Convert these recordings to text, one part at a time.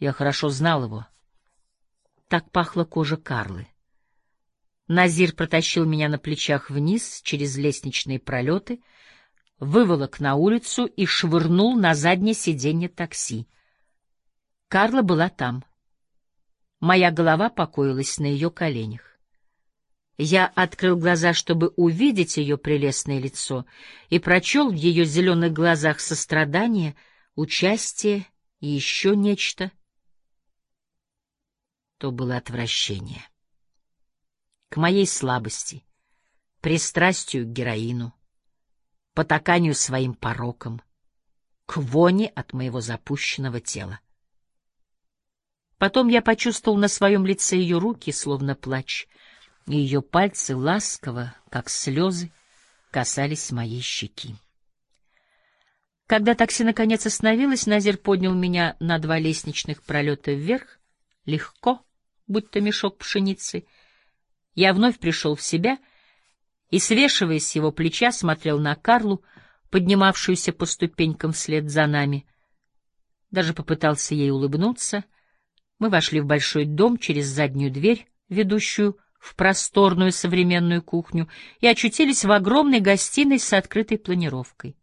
Я хорошо знал его. Так пахла кожа Карлы. Назир протащил меня на плечах вниз через лестничные пролеты, выволок на улицу и швырнул на заднее сиденье такси. Карла была там. Моя голова покоилась на ее коленях. Я открыл глаза, чтобы увидеть ее прелестное лицо, и прочел в ее зеленых глазах сострадание, участие и еще нечто. То было отвращение. К моей слабости, пристрастию к героину, потаканию своим порокам, к воне от моего запущенного тела. Потом я почувствовал на своем лице ее руки, словно плач, и ее пальцы ласково, как слезы, касались моей щеки. Когда такси наконец остановилось, Назир поднял меня на два лестничных пролета вверх, легко, будто мешок пшеницы. Я вновь пришел в себя и, свешиваясь с его плеча, смотрел на Карлу, поднимавшуюся по ступенькам вслед за нами. Даже попытался ей улыбнуться — мы вошли в большой дом через заднюю дверь, ведущую в просторную современную кухню, и очутились в огромной гостиной с открытой планировкой.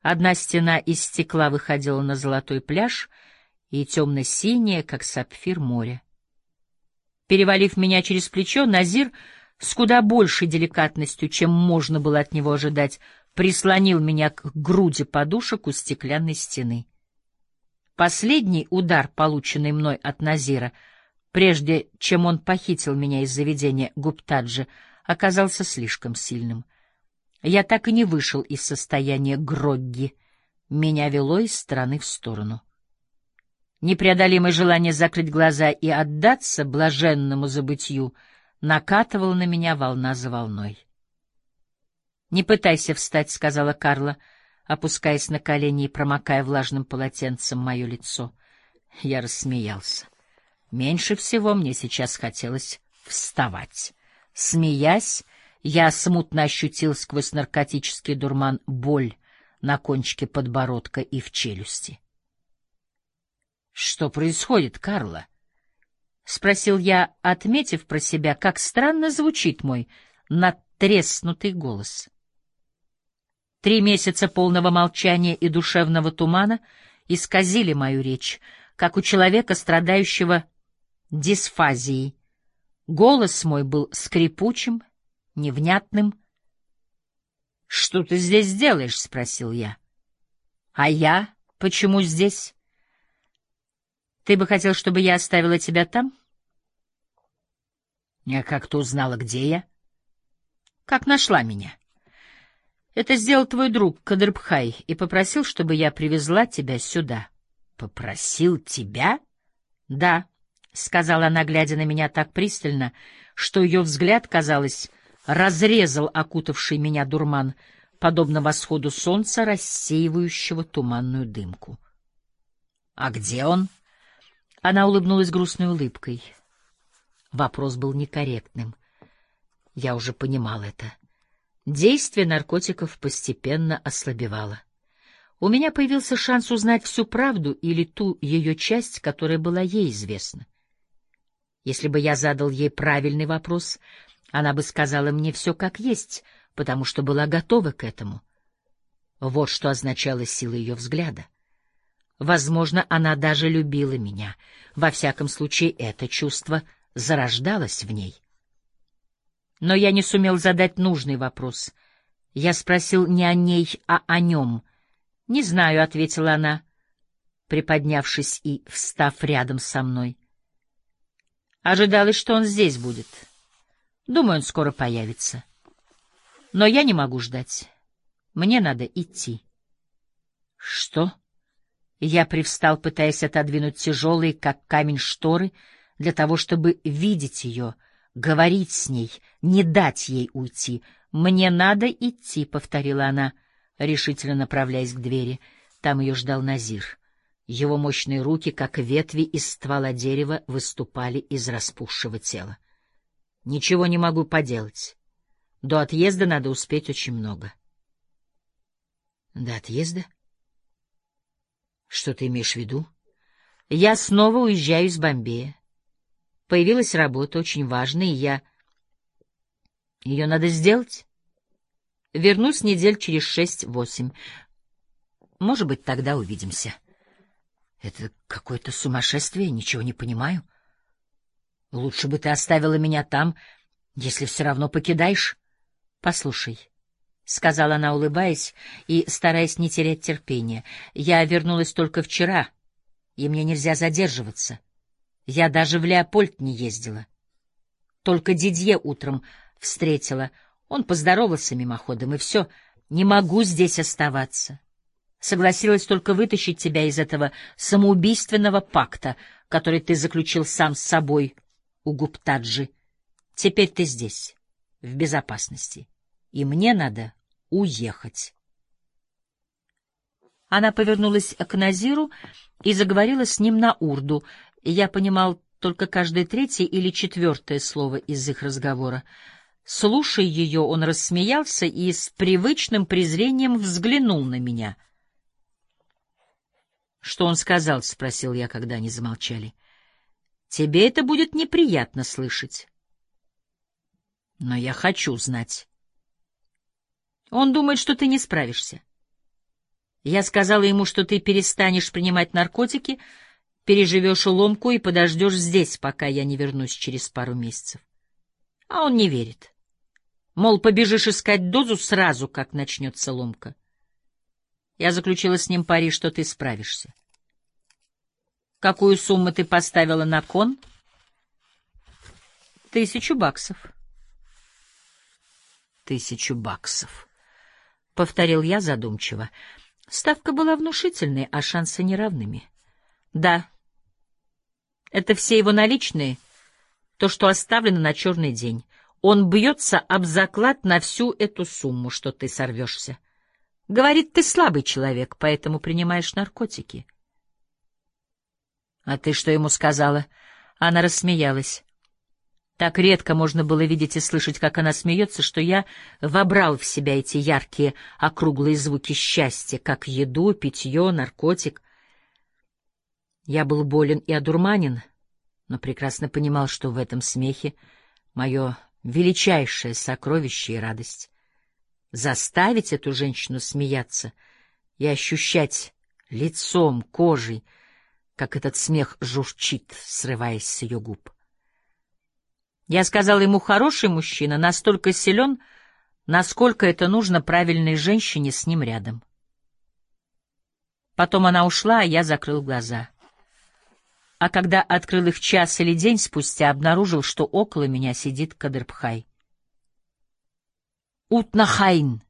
Одна стена из стекла выходила на золотой пляж и темно-синее, как сапфир, море. Перевалив меня через плечо, Назир с куда большей деликатностью, чем можно было от него ожидать, прислонил меня к груди подушек у стеклянной стены. Последний удар, полученный мной от Назира, прежде чем он похитил меня из заведения Гуптаджи, оказался слишком сильным. Я так и не вышел из состояния грогги. Меня вело из стороны в сторону. Непреодолимое желание закрыть глаза и отдаться блаженному забытью накатывало на меня волна за волной. — Не пытайся встать, — сказала Карла, — опускаясь на колени и промокая влажным полотенцем мое лицо. Я рассмеялся. Меньше всего мне сейчас хотелось вставать. Смеясь, я смутно ощутил сквозь наркотический дурман боль на кончике подбородка и в челюсти. — Что происходит, Карла? — спросил я, отметив про себя, как странно звучит мой надтреснутый голос. — Три месяца полного молчания и душевного тумана исказили мою речь, как у человека, страдающего дисфазией. Голос мой был скрипучим, невнятным. — Что ты здесь делаешь? — спросил я. — А я? Почему здесь? — Ты бы хотел, чтобы я оставила тебя там? — А как ты узнала, где я? — Как нашла меня? — это сделал твой друг Кадрбхай и попросил, чтобы я привезла тебя сюда. Попросил тебя? Да, сказала она, глядя на меня так пристально, что ее взгляд, казалось, разрезал окутавший меня дурман, подобно восходу солнца, рассеивающего туманную дымку. А где он? Она улыбнулась грустной улыбкой. Вопрос был некорректным. Я уже понимал это. Действие наркотиков постепенно ослабевало. У меня появился шанс узнать всю правду или ту ее часть, которая была ей известна. Если бы я задал ей правильный вопрос, она бы сказала мне все как есть, потому что была готова к этому. Вот что означала сила ее взгляда. Возможно, она даже любила меня. Во всяком случае, это чувство зарождалось в ней. Но я не сумел задать нужный вопрос. Я спросил не о ней, а о нем. — Не знаю, — ответила она, приподнявшись и встав рядом со мной. Ожидалось, что он здесь будет. Думаю, он скоро появится. Но я не могу ждать. Мне надо идти. — Что? Я привстал, пытаясь отодвинуть тяжелые, как камень, шторы, для того, чтобы видеть ее — говорить с ней, не дать ей уйти. «Мне надо идти», — повторила она, решительно направляясь к двери. Там ее ждал Назир. Его мощные руки, как ветви из ствола дерева, выступали из распухшего тела. «Ничего не могу поделать. До отъезда надо успеть очень много». «До отъезда? Что ты имеешь в виду?» Я снова уезжаю из Бомбея. Появилась работа, очень важная, и я... Ее надо сделать. Вернусь недель через шесть-восемь. Может быть, тогда увидимся. Это какое-то сумасшествие, ничего не понимаю. Лучше бы ты оставила меня там, если все равно покидаешь. Послушай, — сказала она, улыбаясь и стараясь не терять терпения, — я вернулась только вчера, и мне нельзя задерживаться. Я даже в Леопольд не ездила. Только Дидье утром встретила. Он поздоровался мимоходом, и все. Не могу здесь оставаться. Согласилась только вытащить тебя из этого самоубийственного пакта, который ты заключил сам с собой у Гуптаджи. Теперь ты здесь, в безопасности, и мне надо уехать. Она повернулась к Назиру и заговорила с ним на урду. Я понимал только каждое третье или четвертое слово из их разговора. Слушая ее, он рассмеялся и с привычным презрением взглянул на меня. — Что он сказал? — спросил я, когда они замолчали. — Тебе это будет неприятно слышать. — Но я хочу знать. Он думает, что ты не справишься. Я сказала ему, что ты перестанешь принимать наркотики, переживешь ломку и подождешь здесь, пока я не вернусь через пару месяцев. А он не верит. Мол, побежишь искать дозу сразу, как начнется ломка. Я заключила с ним пари, что ты справишься. Какую сумму ты поставила на кон? Тысячу баксов. Тысячу баксов, — повторил я задумчиво. Ставка была внушительной, а шансы неравными. Да, это все его наличные, то, что оставлено на черный день. Он бьется об заклад на всю эту сумму, что ты сорвешься. Говорит, ты слабый человек, поэтому принимаешь наркотики. А ты что ему сказала? Она рассмеялась. Так редко можно было видеть и слышать, как она смеется, что я вобрал в себя эти яркие округлые звуки счастья, как еду, питье, наркотик. Я был болен и одурманен, но прекрасно понимал, что в этом смехе мое величайшее сокровище и радость. Заставить эту женщину смеяться и ощущать лицом, кожей, как этот смех журчит, срываясь с ее губ. Я сказал ему, хороший мужчина, настолько силен, насколько это нужно правильной женщине с ним рядом. Потом она ушла, а я закрыл глаза а когда открыл их час или день спустя, обнаружил, что около меня сидит Кадырбхай. «Утнахайн!»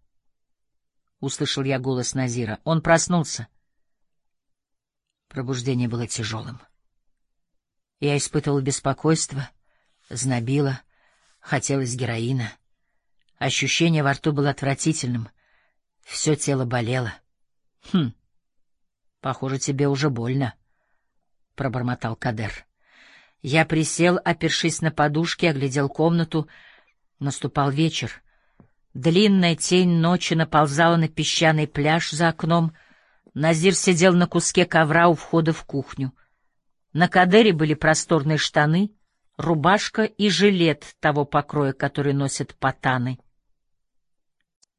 — услышал я голос Назира. Он проснулся. Пробуждение было тяжелым. Я испытывал беспокойство, знобило, хотелось героина. Ощущение во рту было отвратительным. Все тело болело. Хм, похоже, тебе уже больно пробормотал Кадер. Я присел, опершись на подушке, оглядел комнату. Наступал вечер. Длинная тень ночи наползала на песчаный пляж за окном. Назир сидел на куске ковра у входа в кухню. На Кадере были просторные штаны, рубашка и жилет того покроя, который носят патаны.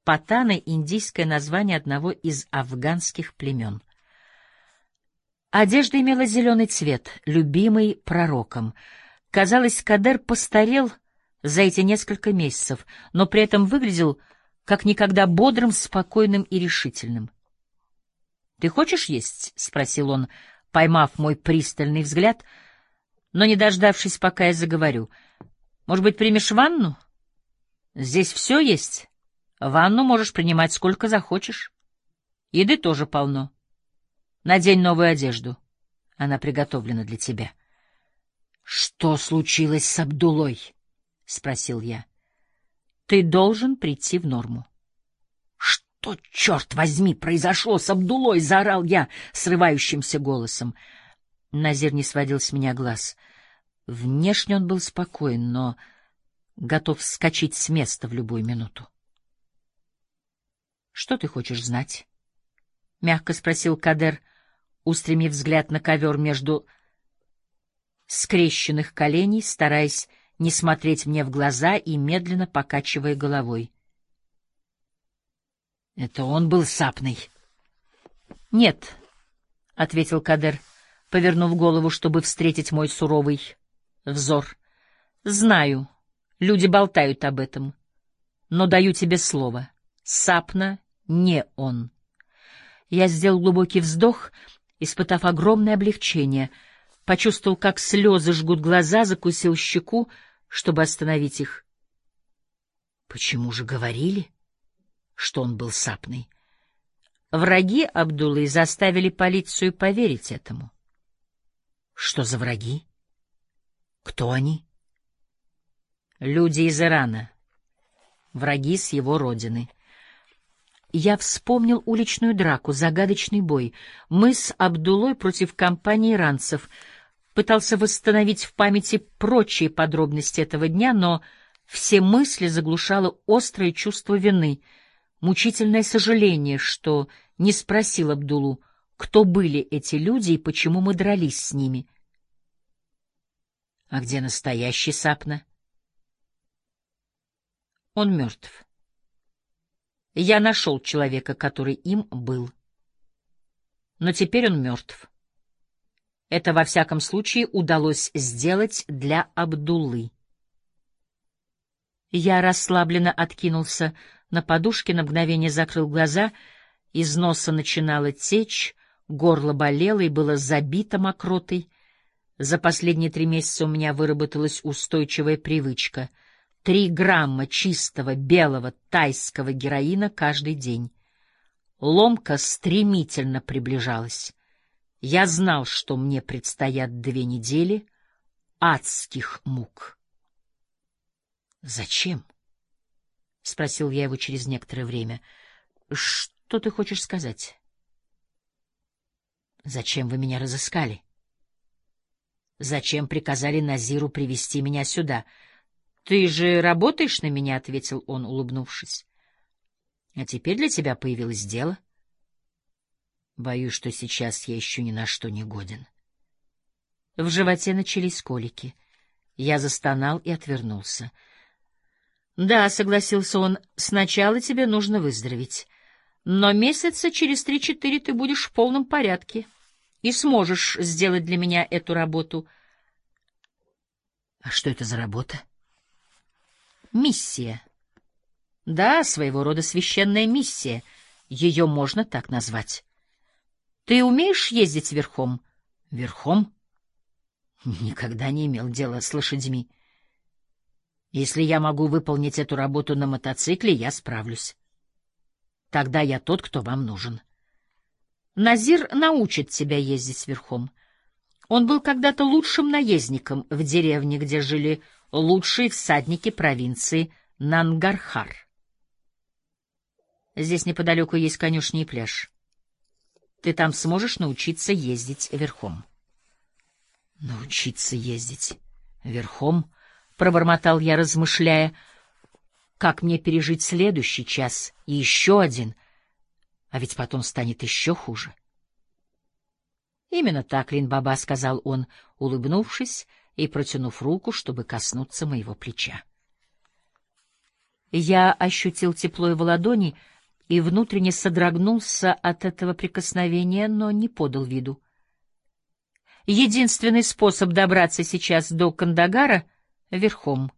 Патаны — индийское название одного из афганских племен. Одежда имела зеленый цвет, любимый пророком. Казалось, Кадер постарел за эти несколько месяцев, но при этом выглядел как никогда бодрым, спокойным и решительным. — Ты хочешь есть? — спросил он, поймав мой пристальный взгляд, но не дождавшись, пока я заговорю. — Может быть, примешь ванну? Здесь все есть. Ванну можешь принимать сколько захочешь. Еды тоже полно. — Надень новую одежду. Она приготовлена для тебя. — Что случилось с Абдулой? — спросил я. — Ты должен прийти в норму. — Что, черт возьми, произошло с Абдулой? — заорал я срывающимся голосом. Назир не сводил с меня глаз. Внешне он был спокоен, но готов вскочить с места в любую минуту. — Что ты хочешь знать? — мягко спросил Кадер, устремив взгляд на ковер между скрещенных коленей, стараясь не смотреть мне в глаза и медленно покачивая головой. — Это он был сапный? — Нет, — ответил Кадер, повернув голову, чтобы встретить мой суровый взор. — Знаю, люди болтают об этом, но даю тебе слово. Сапна не он. Я сделал глубокий вздох, испытав огромное облегчение, почувствовал, как слезы жгут глаза, закусил щеку, чтобы остановить их. Почему же говорили, что он был сапный? Враги Абдуллы заставили полицию поверить этому. Что за враги? Кто они? Люди из Ирана. Враги с его родины. Я вспомнил уличную драку, загадочный бой. Мы с Абдулой против компании иранцев. Пытался восстановить в памяти прочие подробности этого дня, но все мысли заглушало острое чувство вины, мучительное сожаление, что не спросил Абдулу, кто были эти люди и почему мы дрались с ними. А где настоящий Сапна? Он мертв. Я нашел человека, который им был. Но теперь он мертв. Это, во всяком случае, удалось сделать для Абдуллы. Я расслабленно откинулся на подушке, на мгновение закрыл глаза, из носа начинала течь, горло болело и было забито мокротой. За последние три месяца у меня выработалась устойчивая привычка — Три грамма чистого белого тайского героина каждый день. Ломка стремительно приближалась. Я знал, что мне предстоят две недели адских мук. «Зачем?» — спросил я его через некоторое время. «Что ты хочешь сказать?» «Зачем вы меня разыскали?» «Зачем приказали Назиру привести меня сюда?» Ты же работаешь на меня, — ответил он, улыбнувшись. — А теперь для тебя появилось дело. Боюсь, что сейчас я еще ни на что не годен. В животе начались колики. Я застонал и отвернулся. — Да, — согласился он, — сначала тебе нужно выздороветь. Но месяца через три-четыре ты будешь в полном порядке и сможешь сделать для меня эту работу. — А что это за работа? Миссия. Да, своего рода священная миссия. Ее можно так назвать. Ты умеешь ездить верхом? Верхом? Никогда не имел дела с лошадьми. Если я могу выполнить эту работу на мотоцикле, я справлюсь. Тогда я тот, кто вам нужен. Назир научит тебя ездить верхом. Он был когда-то лучшим наездником в деревне, где жили лучшие всадники провинции Нангархар. Здесь неподалеку есть конюшни и пляж. Ты там сможешь научиться ездить верхом. Научиться ездить верхом, пробормотал я, размышляя, как мне пережить следующий час и еще один, а ведь потом станет еще хуже. Именно так, Лин-баба, сказал он, улыбнувшись и протянув руку, чтобы коснуться моего плеча. Я ощутил тепло его ладони и внутренне содрогнулся от этого прикосновения, но не подал виду. Единственный способ добраться сейчас до Кандагара — верхом.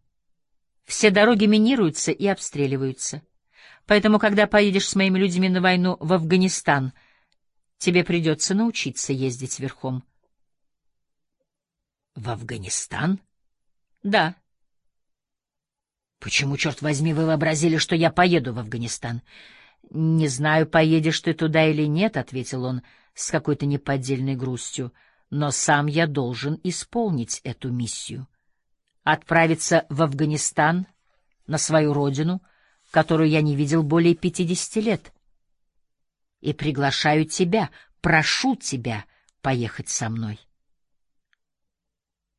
Все дороги минируются и обстреливаются. Поэтому, когда поедешь с моими людьми на войну в Афганистан, тебе придется научиться ездить верхом. В Афганистан? Да. Почему, черт возьми, вы вообразили, что я поеду в Афганистан? Не знаю, поедешь ты туда или нет, ответил он с какой-то неподдельной грустью, но сам я должен исполнить эту миссию. Отправиться в Афганистан, на свою родину, которую я не видел более пятидесяти лет. И приглашаю тебя, прошу тебя поехать со мной.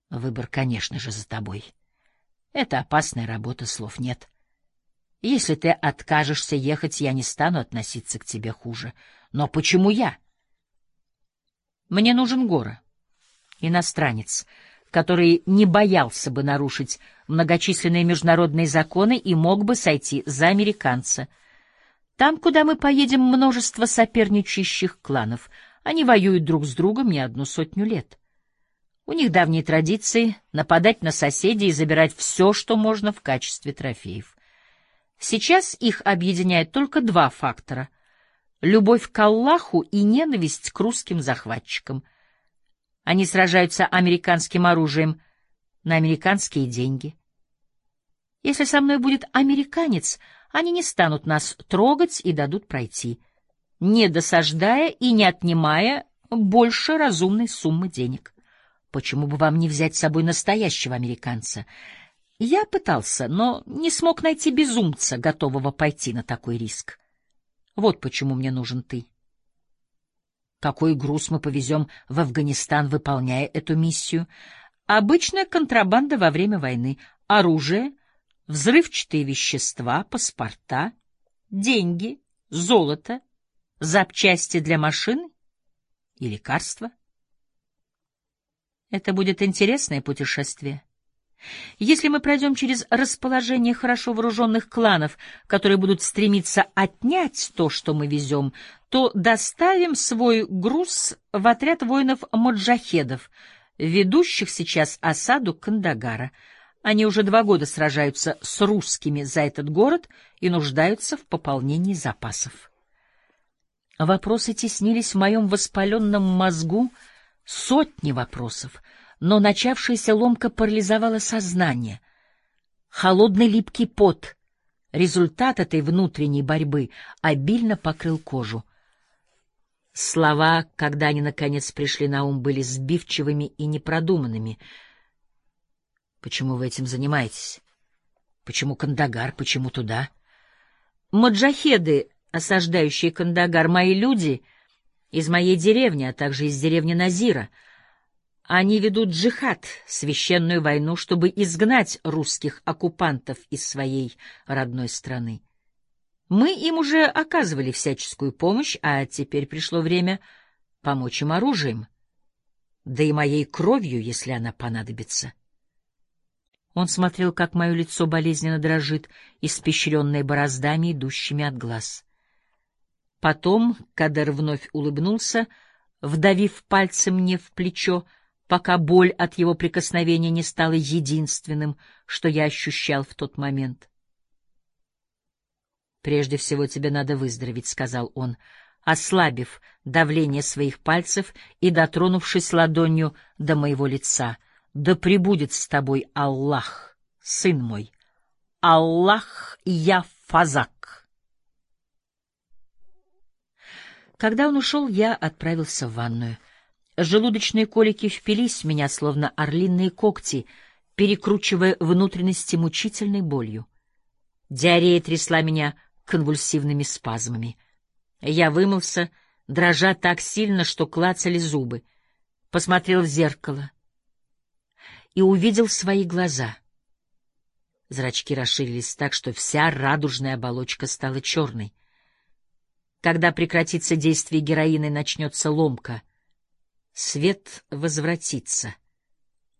Выбор, конечно же, за тобой. Это опасная работа, слов нет. Если ты откажешься ехать, я не стану относиться к тебе хуже. Но почему я? Мне нужен Гора, иностранец, который не боялся бы нарушить многочисленные международные законы и мог бы сойти за американца. Там, куда мы поедем, множество соперничающих кланов. Они воюют друг с другом не одну сотню лет. У них давние традиции нападать на соседей и забирать все, что можно в качестве трофеев. Сейчас их объединяет только два фактора — любовь к Аллаху и ненависть к русским захватчикам. Они сражаются американским оружием на американские деньги. Если со мной будет американец, они не станут нас трогать и дадут пройти, не досаждая и не отнимая больше разумной суммы денег. Почему бы вам не взять с собой настоящего американца? Я пытался, но не смог найти безумца, готового пойти на такой риск. Вот почему мне нужен ты. Какой груз мы повезем в Афганистан, выполняя эту миссию? Обычная контрабанда во время войны. Оружие, взрывчатые вещества, паспорта, деньги, золото, запчасти для машин и лекарства — это будет интересное путешествие. Если мы пройдем через расположение хорошо вооруженных кланов, которые будут стремиться отнять то, что мы везем, то доставим свой груз в отряд воинов-маджахедов, ведущих сейчас осаду Кандагара. Они уже два года сражаются с русскими за этот город и нуждаются в пополнении запасов. Вопросы теснились в моем воспаленном мозгу, Сотни вопросов, но начавшаяся ломка парализовала сознание. Холодный липкий пот, результат этой внутренней борьбы, обильно покрыл кожу. Слова, когда они наконец пришли на ум, были сбивчивыми и непродуманными. «Почему вы этим занимаетесь? Почему Кандагар? Почему туда?» «Маджахеды, осаждающие Кандагар, мои люди...» из моей деревни, а также из деревни Назира. Они ведут джихад, священную войну, чтобы изгнать русских оккупантов из своей родной страны. Мы им уже оказывали всяческую помощь, а теперь пришло время помочь им оружием, да и моей кровью, если она понадобится. Он смотрел, как мое лицо болезненно дрожит, испещренное бороздами, идущими от глаз. Потом Кадер вновь улыбнулся, вдавив пальцем мне в плечо, пока боль от его прикосновения не стала единственным, что я ощущал в тот момент. «Прежде всего тебе надо выздороветь», — сказал он, ослабив давление своих пальцев и дотронувшись ладонью до моего лица. «Да пребудет с тобой Аллах, сын мой! Аллах я фазак!» Когда он ушел, я отправился в ванную. Желудочные колики впились в меня, словно орлиные когти, перекручивая внутренности мучительной болью. Диарея трясла меня конвульсивными спазмами. Я вымылся, дрожа так сильно, что клацали зубы. Посмотрел в зеркало и увидел свои глаза. Зрачки расширились так, что вся радужная оболочка стала черной. Когда прекратится действие героина и начнется ломка, свет возвратится.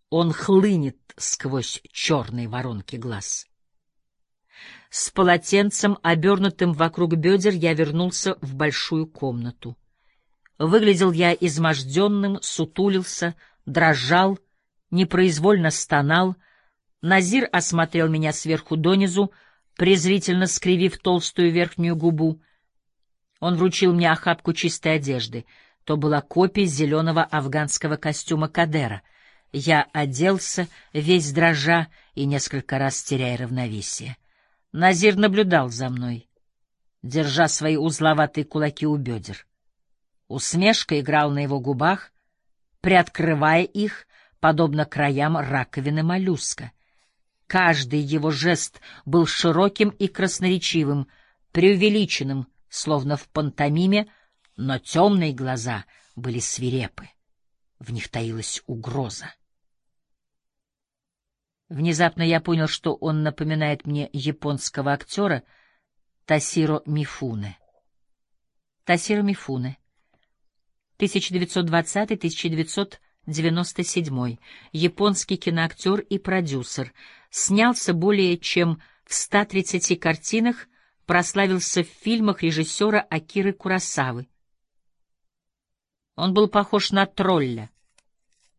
Он хлынет сквозь черные воронки глаз. С полотенцем, обернутым вокруг бедер, я вернулся в большую комнату. Выглядел я изможденным, сутулился, дрожал, непроизвольно стонал. Назир осмотрел меня сверху донизу, презрительно скривив толстую верхнюю губу — он вручил мне охапку чистой одежды. То была копия зеленого афганского костюма Кадера. Я оделся, весь дрожа и несколько раз теряя равновесие. Назир наблюдал за мной, держа свои узловатые кулаки у бедер. Усмешка играла на его губах, приоткрывая их, подобно краям раковины моллюска. Каждый его жест был широким и красноречивым, преувеличенным, словно в пантомиме, но темные глаза были свирепы. В них таилась угроза. Внезапно я понял, что он напоминает мне японского актера Тасиро Мифуне. Тасиро Мифуне 1920-1997, японский киноактер и продюсер, снялся более чем в 130 картинах, прославился в фильмах режиссера Акиры Курасавы. Он был похож на тролля,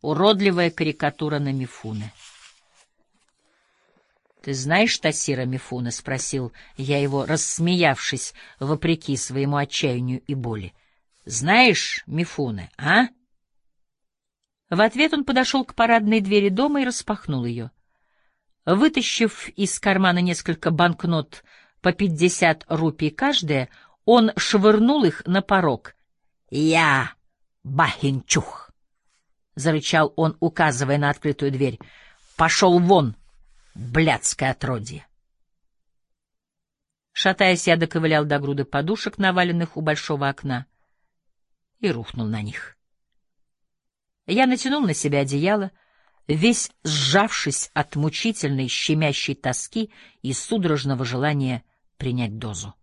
уродливая карикатура на Мифуне. «Ты знаешь Тасира Мифуна?» — спросил я его, рассмеявшись, вопреки своему отчаянию и боли. «Знаешь Мифуны, а?» В ответ он подошел к парадной двери дома и распахнул ее. Вытащив из кармана несколько банкнот по пятьдесят рупий каждая, он швырнул их на порог. «Я Бахинчух!» — зарычал он, указывая на открытую дверь. «Пошел вон, блядское отродье!» Шатаясь, я доковылял до груды подушек, наваленных у большого окна, и рухнул на них. Я натянул на себя одеяло, весь сжавшись от мучительной, щемящей тоски и судорожного желания принять дозу.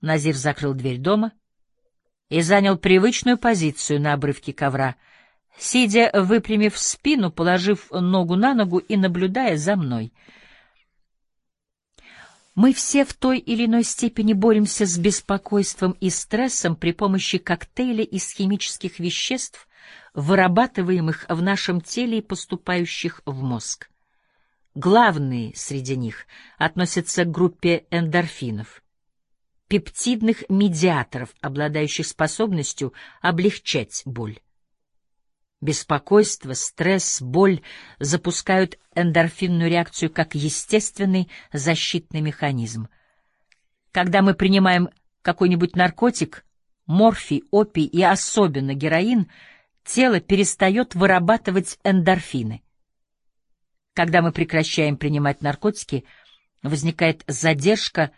Назир закрыл дверь дома и занял привычную позицию на обрывке ковра, сидя, выпрямив спину, положив ногу на ногу и наблюдая за мной. Мы все в той или иной степени боремся с беспокойством и стрессом при помощи коктейля из химических веществ, вырабатываемых в нашем теле и поступающих в мозг. Главные среди них относятся к группе эндорфинов, пептидных медиаторов, обладающих способностью облегчать боль. Беспокойство, стресс, боль запускают эндорфинную реакцию как естественный защитный механизм. Когда мы принимаем какой-нибудь наркотик, морфий, опий и особенно героин, тело перестает вырабатывать эндорфины. Когда мы прекращаем принимать наркотики, возникает задержка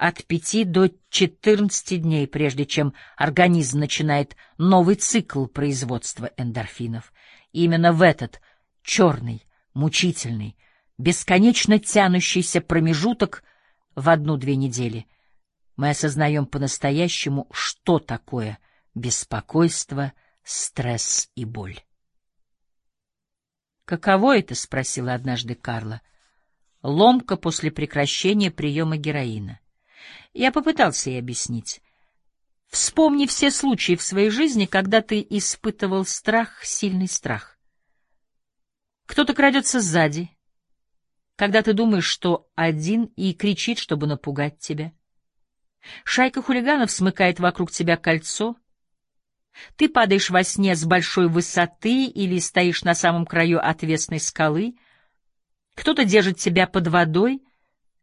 от 5 до 14 дней, прежде чем организм начинает новый цикл производства эндорфинов. Именно в этот черный, мучительный, бесконечно тянущийся промежуток в одну-две недели мы осознаем по-настоящему, что такое беспокойство, стресс и боль. «Каково это?» — спросила однажды Карла. «Ломка после прекращения приема героина». Я попытался ей объяснить. Вспомни все случаи в своей жизни, когда ты испытывал страх, сильный страх. Кто-то крадется сзади, когда ты думаешь, что один и кричит, чтобы напугать тебя. Шайка хулиганов смыкает вокруг тебя кольцо — ты падаешь во сне с большой высоты или стоишь на самом краю отвесной скалы. Кто-то держит тебя под водой.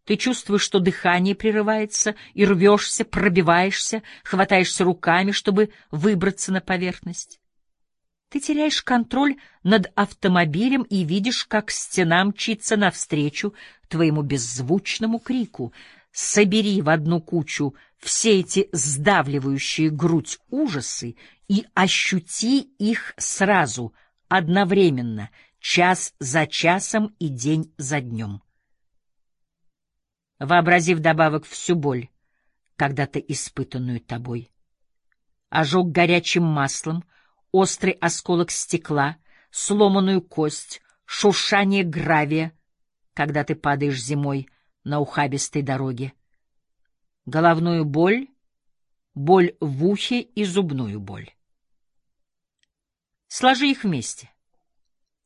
Ты чувствуешь, что дыхание прерывается, и рвешься, пробиваешься, хватаешься руками, чтобы выбраться на поверхность. Ты теряешь контроль над автомобилем и видишь, как стена мчится навстречу твоему беззвучному крику. Собери в одну кучу все эти сдавливающие грудь ужасы и ощути их сразу, одновременно, час за часом и день за днем. Вообразив добавок всю боль, когда-то испытанную тобой. Ожог горячим маслом, острый осколок стекла, сломанную кость, шуршание гравия, когда ты падаешь зимой на ухабистой дороге. Головную боль, боль в ухе и зубную боль. Сложи их вместе.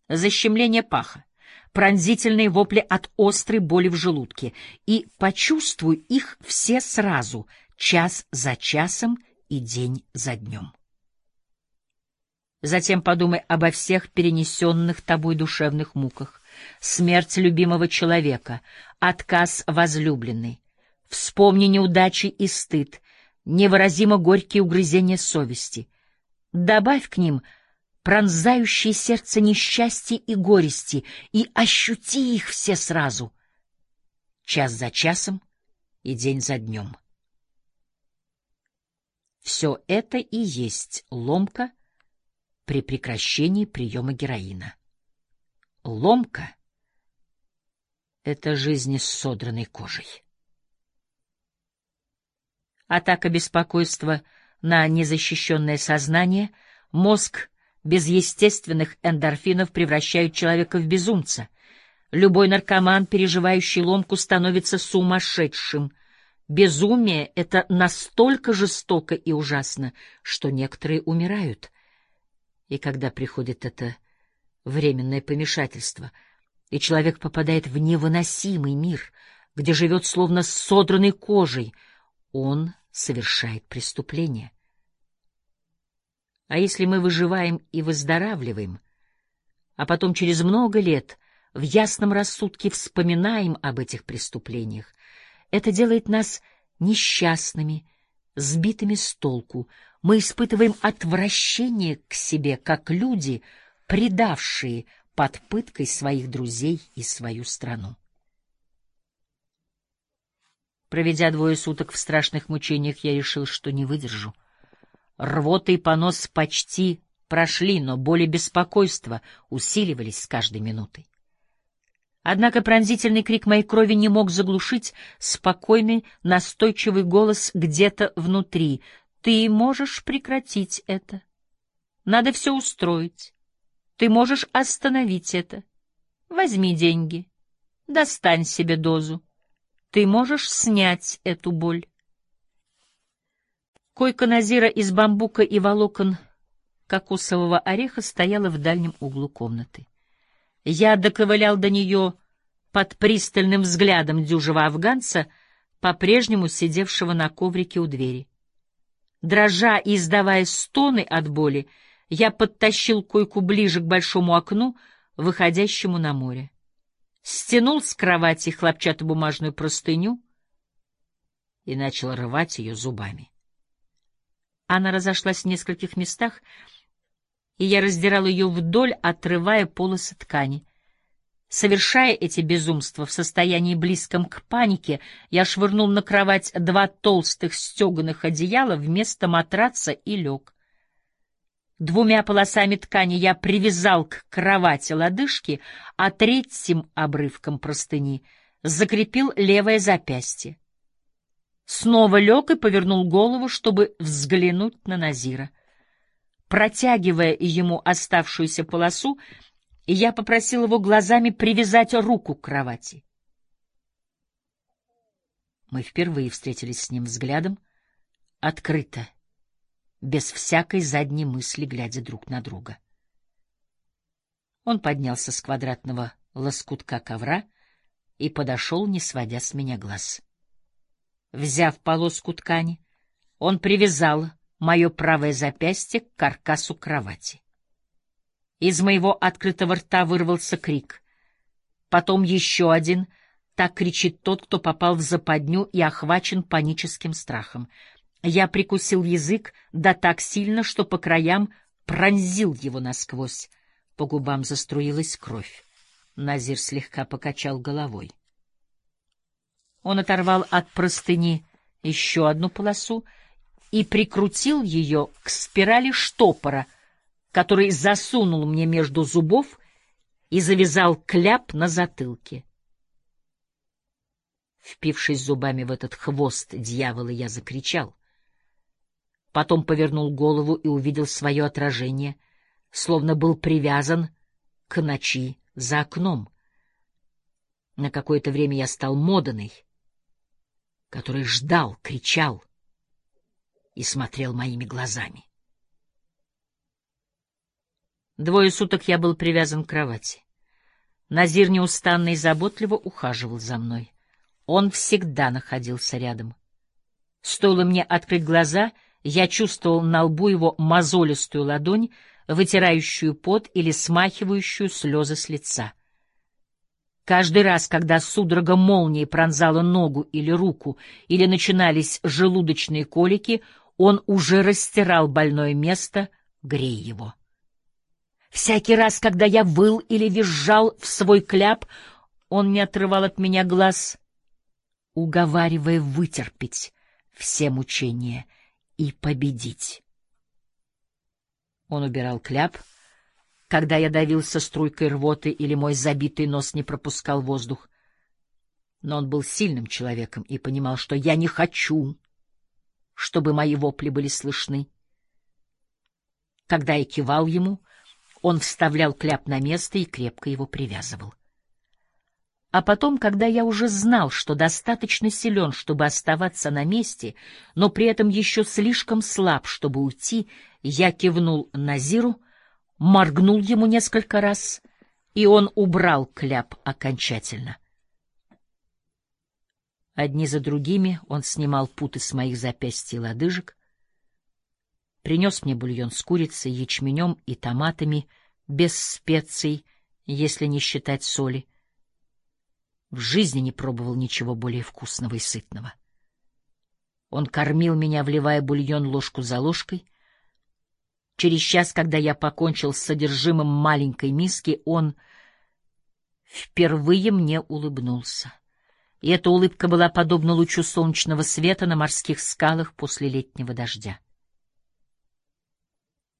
Защемление паха, пронзительные вопли от острой боли в желудке, и почувствуй их все сразу, час за часом и день за днем. Затем подумай обо всех перенесенных тобой душевных муках, смерть любимого человека, отказ возлюбленной. Вспомни неудачи и стыд, невыразимо горькие угрызения совести. Добавь к ним — пронзающие сердце несчастья и горести, и ощути их все сразу, час за часом и день за днем. Все это и есть ломка при прекращении приема героина. Ломка — это жизнь с содранной кожей. Атака беспокойства на незащищенное сознание, мозг без естественных эндорфинов превращает человека в безумца. Любой наркоман, переживающий ломку, становится сумасшедшим. Безумие — это настолько жестоко и ужасно, что некоторые умирают. И когда приходит это временное помешательство, и человек попадает в невыносимый мир, где живет словно с содранной кожей, он совершает преступление. А если мы выживаем и выздоравливаем, а потом через много лет в ясном рассудке вспоминаем об этих преступлениях, это делает нас несчастными, сбитыми с толку. Мы испытываем отвращение к себе, как люди, предавшие под пыткой своих друзей и свою страну. Проведя двое суток в страшных мучениях, я решил, что не выдержу. Рвота и понос почти прошли, но боли беспокойства усиливались с каждой минутой. Однако пронзительный крик моей крови не мог заглушить спокойный, настойчивый голос где-то внутри. «Ты можешь прекратить это. Надо все устроить. Ты можешь остановить это. Возьми деньги. Достань себе дозу. Ты можешь снять эту боль. Койка Назира из бамбука и волокон кокосового ореха стояла в дальнем углу комнаты. Я доковылял до нее под пристальным взглядом дюжего афганца, по-прежнему сидевшего на коврике у двери. Дрожа и издавая стоны от боли, я подтащил койку ближе к большому окну, выходящему на море стянул с кровати хлопчатобумажную простыню и начал рвать ее зубами. Она разошлась в нескольких местах, и я раздирал ее вдоль, отрывая полосы ткани. Совершая эти безумства в состоянии близком к панике, я швырнул на кровать два толстых стеганых одеяла вместо матраца и лег. Двумя полосами ткани я привязал к кровати лодыжки, а третьим обрывком простыни закрепил левое запястье. Снова лег и повернул голову, чтобы взглянуть на Назира. Протягивая ему оставшуюся полосу, я попросил его глазами привязать руку к кровати. Мы впервые встретились с ним взглядом, открыто без всякой задней мысли, глядя друг на друга. Он поднялся с квадратного лоскутка ковра и подошел, не сводя с меня глаз. Взяв полоску ткани, он привязал мое правое запястье к каркасу кровати. Из моего открытого рта вырвался крик. Потом еще один. Так кричит тот, кто попал в западню и охвачен паническим страхом — я прикусил язык, да так сильно, что по краям пронзил его насквозь. По губам заструилась кровь. Назир слегка покачал головой. Он оторвал от простыни еще одну полосу и прикрутил ее к спирали штопора, который засунул мне между зубов и завязал кляп на затылке. Впившись зубами в этот хвост дьявола, я закричал потом повернул голову и увидел свое отражение, словно был привязан к ночи за окном. На какое-то время я стал моданой, который ждал, кричал и смотрел моими глазами. Двое суток я был привязан к кровати. Назир неустанно и заботливо ухаживал за мной. Он всегда находился рядом. Стоило мне открыть глаза — я чувствовал на лбу его мозолистую ладонь, вытирающую пот или смахивающую слезы с лица. Каждый раз, когда судорога молнии пронзала ногу или руку, или начинались желудочные колики, он уже растирал больное место, грей его. Всякий раз, когда я выл или визжал в свой кляп, он не отрывал от меня глаз, уговаривая вытерпеть все мучения — и победить. Он убирал кляп, когда я давился струйкой рвоты или мой забитый нос не пропускал воздух. Но он был сильным человеком и понимал, что я не хочу чтобы мои вопли были слышны. Когда я кивал ему, он вставлял кляп на место и крепко его привязывал. А потом, когда я уже знал, что достаточно силен, чтобы оставаться на месте, но при этом еще слишком слаб, чтобы уйти, я кивнул Назиру, моргнул ему несколько раз, и он убрал кляп окончательно. Одни за другими он снимал путы с моих запястья и лодыжек, принес мне бульон с курицей, ячменем и томатами, без специй, если не считать соли. В жизни не пробовал ничего более вкусного и сытного. Он кормил меня, вливая бульон ложку за ложкой. Через час, когда я покончил с содержимым маленькой миски, он впервые мне улыбнулся. И эта улыбка была подобна лучу солнечного света на морских скалах после летнего дождя.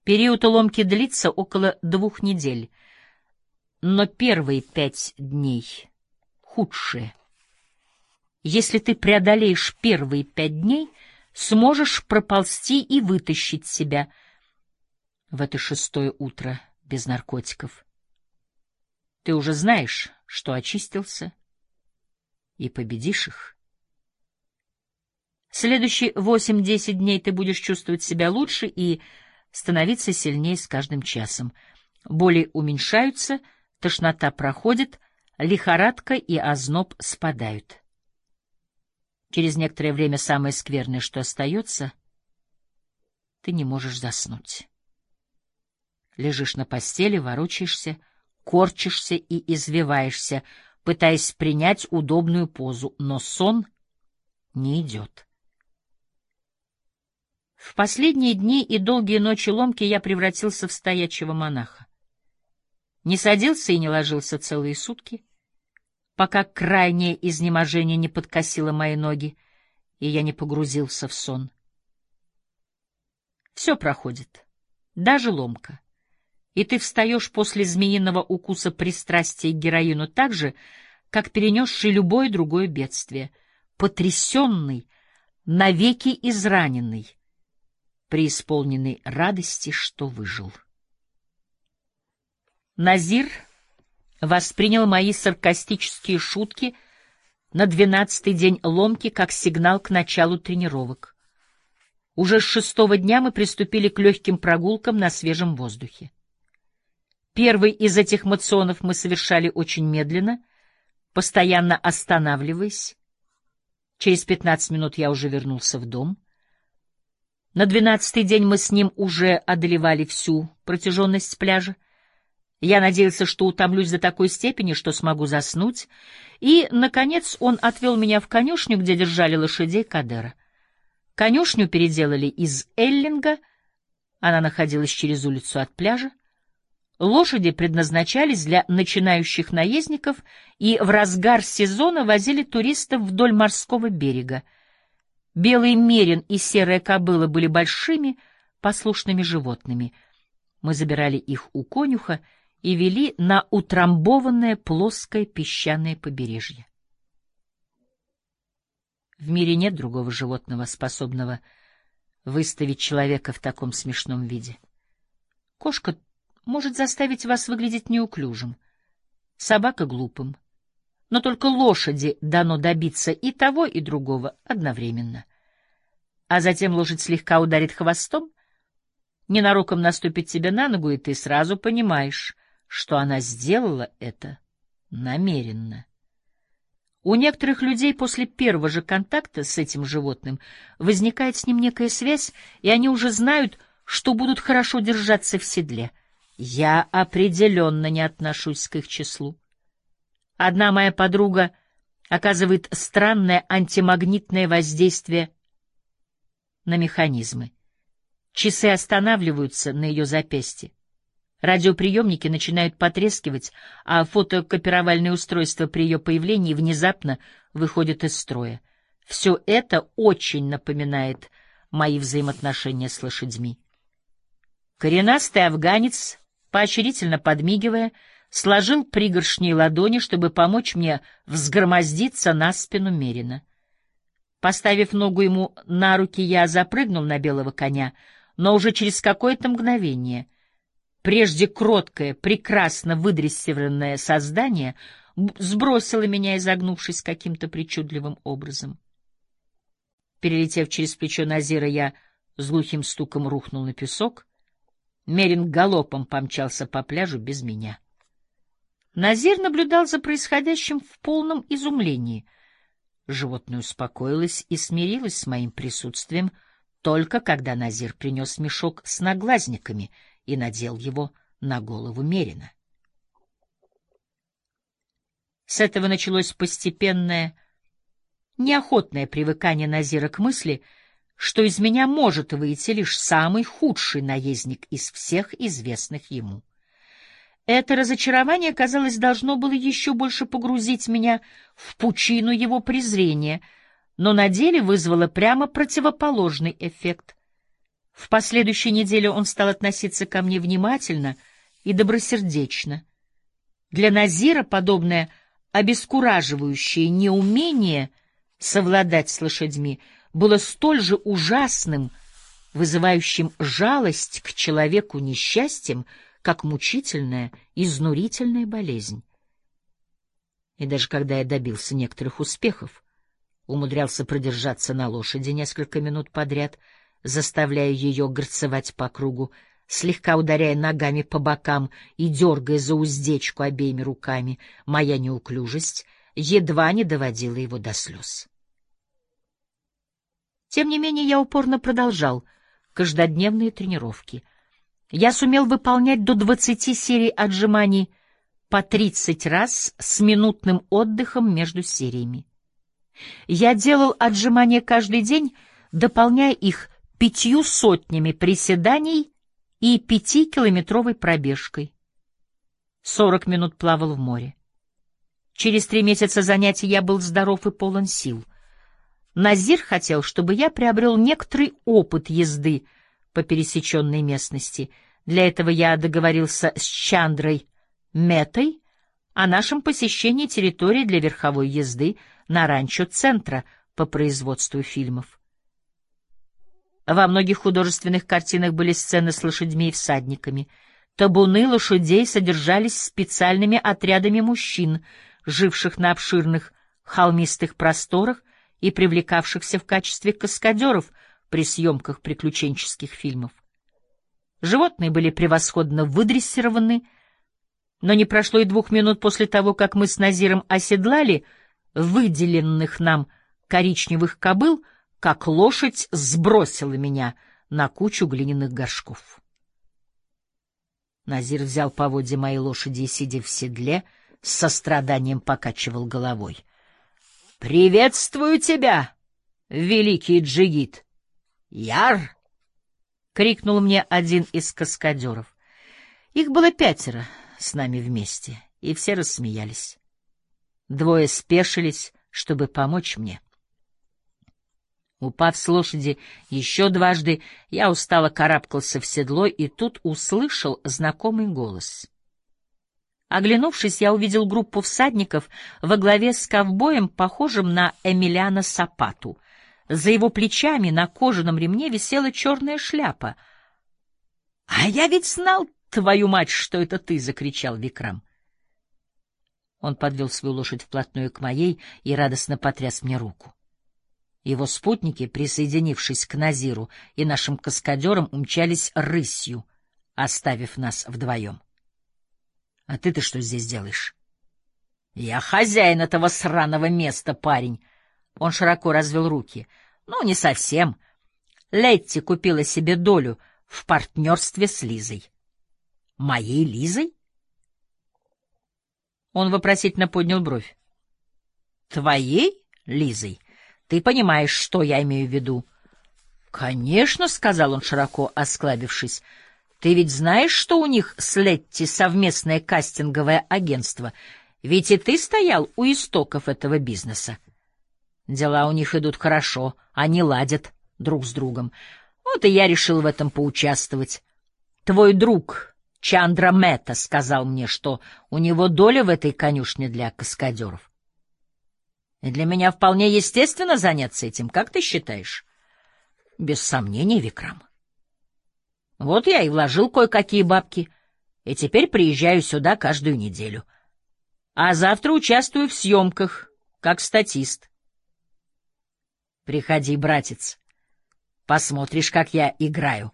Период ломки длится около двух недель, но первые пять дней худшее. Если ты преодолеешь первые пять дней, сможешь проползти и вытащить себя в это шестое утро без наркотиков. Ты уже знаешь, что очистился, и победишь их. Следующие восемь-десять дней ты будешь чувствовать себя лучше и становиться сильнее с каждым часом. Боли уменьшаются, тошнота проходит — лихорадка и озноб спадают. Через некоторое время самое скверное, что остается, ты не можешь заснуть. Лежишь на постели, ворочаешься, корчишься и извиваешься, пытаясь принять удобную позу, но сон не идет. В последние дни и долгие ночи ломки я превратился в стоячего монаха. Не садился и не ложился целые сутки пока крайнее изнеможение не подкосило мои ноги, и я не погрузился в сон. Все проходит, даже ломка. И ты встаешь после змеиного укуса пристрастия к героину так же, как перенесший любое другое бедствие, потрясенный, навеки израненный, преисполненный радости, что выжил. Назир воспринял мои саркастические шутки на двенадцатый день ломки как сигнал к началу тренировок. Уже с шестого дня мы приступили к легким прогулкам на свежем воздухе. Первый из этих мационов мы совершали очень медленно, постоянно останавливаясь. Через пятнадцать минут я уже вернулся в дом. На двенадцатый день мы с ним уже одолевали всю протяженность пляжа. Я надеялся, что утомлюсь до такой степени, что смогу заснуть, и, наконец, он отвел меня в конюшню, где держали лошадей Кадера. Конюшню переделали из Эллинга, она находилась через улицу от пляжа. Лошади предназначались для начинающих наездников и в разгар сезона возили туристов вдоль морского берега. Белый мерин и серая кобыла были большими, послушными животными. Мы забирали их у конюха и вели на утрамбованное плоское песчаное побережье. В мире нет другого животного, способного выставить человека в таком смешном виде. Кошка может заставить вас выглядеть неуклюжим, собака — глупым, но только лошади дано добиться и того, и другого одновременно. А затем лошадь слегка ударит хвостом, ненароком наступит тебе на ногу, и ты сразу понимаешь, что она сделала это намеренно. У некоторых людей после первого же контакта с этим животным возникает с ним некая связь, и они уже знают, что будут хорошо держаться в седле. Я определенно не отношусь к их числу. Одна моя подруга оказывает странное антимагнитное воздействие на механизмы. Часы останавливаются на ее запястье. Радиоприемники начинают потрескивать, а фотокопировальное устройство при ее появлении внезапно выходит из строя. Все это очень напоминает мои взаимоотношения с лошадьми. Коренастый афганец, поощрительно подмигивая, сложил пригоршни ладони, чтобы помочь мне взгромоздиться на спину Мерина. Поставив ногу ему на руки, я запрыгнул на белого коня, но уже через какое-то мгновение прежде кроткое, прекрасно выдрессированное создание сбросило меня, изогнувшись каким-то причудливым образом. Перелетев через плечо Назира, я с глухим стуком рухнул на песок. Мерин галопом помчался по пляжу без меня. Назир наблюдал за происходящим в полном изумлении. Животное успокоилось и смирилось с моим присутствием только когда Назир принес мешок с наглазниками и надел его на голову Мерина. С этого началось постепенное неохотное привыкание Назира к мысли, что из меня может выйти лишь самый худший наездник из всех известных ему. Это разочарование, казалось, должно было еще больше погрузить меня в пучину его презрения, но на деле вызвало прямо противоположный эффект. В последующей неделе он стал относиться ко мне внимательно и добросердечно. Для Назира подобное обескураживающее неумение — совладать с лошадьми было столь же ужасным, вызывающим жалость к человеку несчастьем, как мучительная, изнурительная болезнь. И даже когда я добился некоторых успехов, умудрялся продержаться на лошади несколько минут подряд, заставляя ее горцевать по кругу, слегка ударяя ногами по бокам и дергая за уздечку обеими руками, моя неуклюжесть едва не доводила его до слез. Тем не менее, я упорно продолжал каждодневные тренировки. Я сумел выполнять до 20 серий отжиманий по 30 раз с минутным отдыхом между сериями. Я делал отжимания каждый день, дополняя их пятью сотнями приседаний и пятикилометровой пробежкой. Сорок минут плавал в море. Через три месяца занятий я был здоров и полон сил. Назир хотел, чтобы я приобрел некоторый опыт езды по пересеченной местности. Для этого я договорился с Чандрой Метой о нашем посещении территории для верховой езды на ранчо центра по производству фильмов. Во многих художественных картинах были сцены с лошадьми и всадниками. Табуны лошадей содержались специальными отрядами мужчин, живших на обширных холмистых просторах, и привлекавшихся в качестве каскадеров при съемках приключенческих фильмов. Животные были превосходно выдрессированы, но не прошло и двух минут после того, как мы с Назиром оседлали выделенных нам коричневых кобыл, как лошадь сбросила меня на кучу глиняных горшков. Назир взял поводья моей лошади и, сидя в седле, с состраданием покачивал головой — «Приветствую тебя, великий джигит!» «Яр!» — крикнул мне один из каскадеров. Их было пятеро с нами вместе, и все рассмеялись. Двое спешились, чтобы помочь мне. Упав с лошади еще дважды, я устало карабкался в седло и тут услышал знакомый голос. Оглянувшись, я увидел группу всадников во главе с ковбоем, похожим на Эмилиана Сапату. За его плечами на кожаном ремне висела черная шляпа. — А я ведь знал, твою мать, что это ты! — закричал Викрам. Он подвел свою лошадь вплотную к моей и радостно потряс мне руку. Его спутники, присоединившись к Назиру и нашим каскадерам, умчались рысью, оставив нас вдвоем. — а ты-то что здесь делаешь? Я хозяин этого сраного места, парень. Он широко развел руки. Ну, не совсем. Летти купила себе долю в партнерстве с Лизой. Моей Лизой? Он вопросительно поднял бровь. Твоей Лизой? Ты понимаешь, что я имею в виду? Конечно, сказал он широко осклабившись. Ты ведь знаешь, что у них с Летти совместное кастинговое агентство? Ведь и ты стоял у истоков этого бизнеса. Дела у них идут хорошо, они ладят друг с другом. Вот и я решил в этом поучаствовать. Твой друг Чандра Мета сказал мне, что у него доля в этой конюшне для каскадеров. И для меня вполне естественно заняться этим, как ты считаешь? Без сомнения, Викрам. Вот я и вложил кое-какие бабки, и теперь приезжаю сюда каждую неделю. А завтра участвую в съемках, как статист. Приходи, братец, посмотришь, как я играю.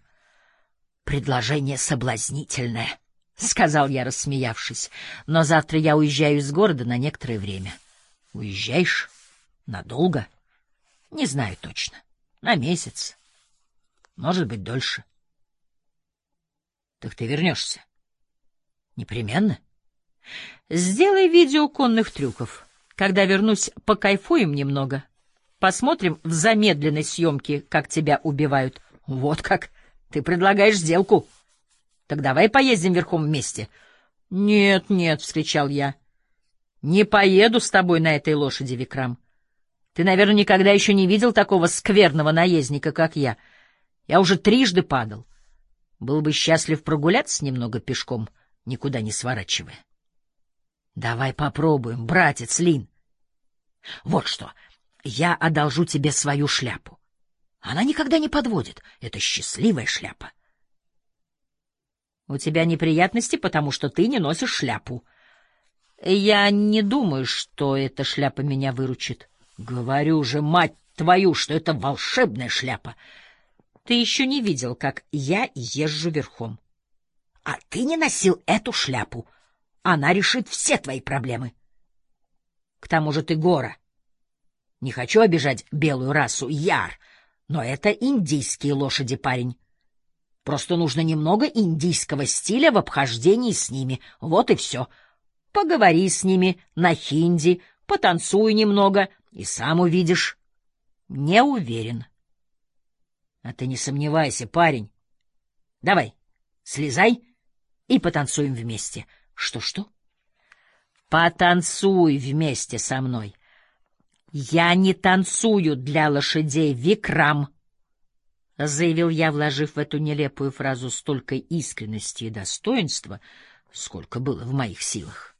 Предложение соблазнительное, — сказал я, рассмеявшись, — но завтра я уезжаю из города на некоторое время. — Уезжаешь? Надолго? Не знаю точно. На месяц. Может быть, дольше. Так ты вернешься? Непременно. Сделай видео конных трюков. Когда вернусь, покайфуем немного. Посмотрим в замедленной съемке, как тебя убивают. Вот как. Ты предлагаешь сделку. Так давай поездим верхом вместе. Нет, нет, — вскричал я. Не поеду с тобой на этой лошади, Викрам. Ты, наверное, никогда еще не видел такого скверного наездника, как я. Я уже трижды падал. Был бы счастлив прогуляться немного пешком, никуда не сворачивая. Давай попробуем, братец Лин. Вот что, я одолжу тебе свою шляпу. Она никогда не подводит. Это счастливая шляпа. У тебя неприятности, потому что ты не носишь шляпу. Я не думаю, что эта шляпа меня выручит. Говорю же, мать твою, что это волшебная шляпа. Ты еще не видел, как я езжу верхом. А ты не носил эту шляпу. Она решит все твои проблемы. К тому же ты гора. Не хочу обижать белую расу, яр, но это индийские лошади, парень. Просто нужно немного индийского стиля в обхождении с ними. Вот и все. — Поговори с ними на хинди, потанцуй немного, и сам увидишь. Не уверен. А ты не сомневайся, парень. Давай, слезай и потанцуем вместе. Что-что? Потанцуй вместе со мной. Я не танцую для лошадей, Викрам, — заявил я, вложив в эту нелепую фразу столько искренности и достоинства, сколько было в моих силах.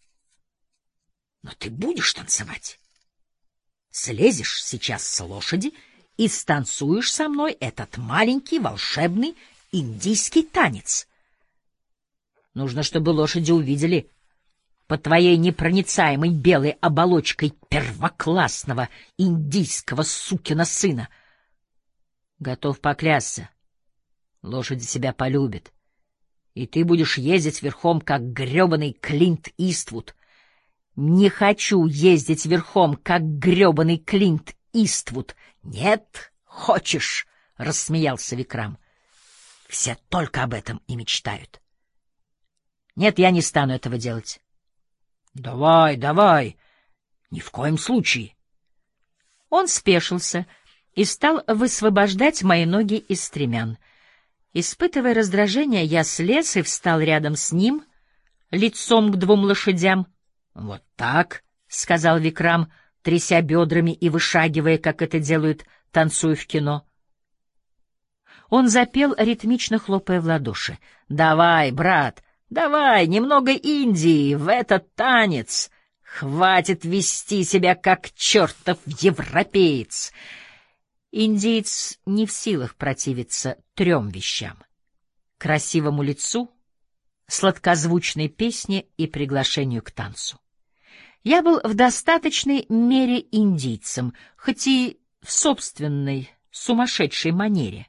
Но ты будешь танцевать. Слезешь сейчас с лошади и станцуешь со мной этот маленький волшебный индийский танец. Нужно, чтобы лошади увидели под твоей непроницаемой белой оболочкой первоклассного индийского сукина сына. Готов поклясться. Лошади себя полюбят. И ты будешь ездить верхом, как гребаный Клинт Иствуд, не хочу ездить верхом, как грёбаный Клинт Иствуд. Нет, хочешь, — рассмеялся Викрам. Все только об этом и мечтают. Нет, я не стану этого делать. Давай, давай, ни в коем случае. Он спешился и стал высвобождать мои ноги из стремян. Испытывая раздражение, я слез и встал рядом с ним, лицом к двум лошадям — вот так, — сказал Викрам, тряся бедрами и вышагивая, как это делают, танцуя в кино. Он запел, ритмично хлопая в ладоши. — Давай, брат, давай, немного Индии в этот танец. Хватит вести себя, как чертов европеец. Индиец не в силах противиться трем вещам — красивому лицу, сладкозвучной песне и приглашению к танцу. Я был в достаточной мере индийцем, хоть и в собственной сумасшедшей манере,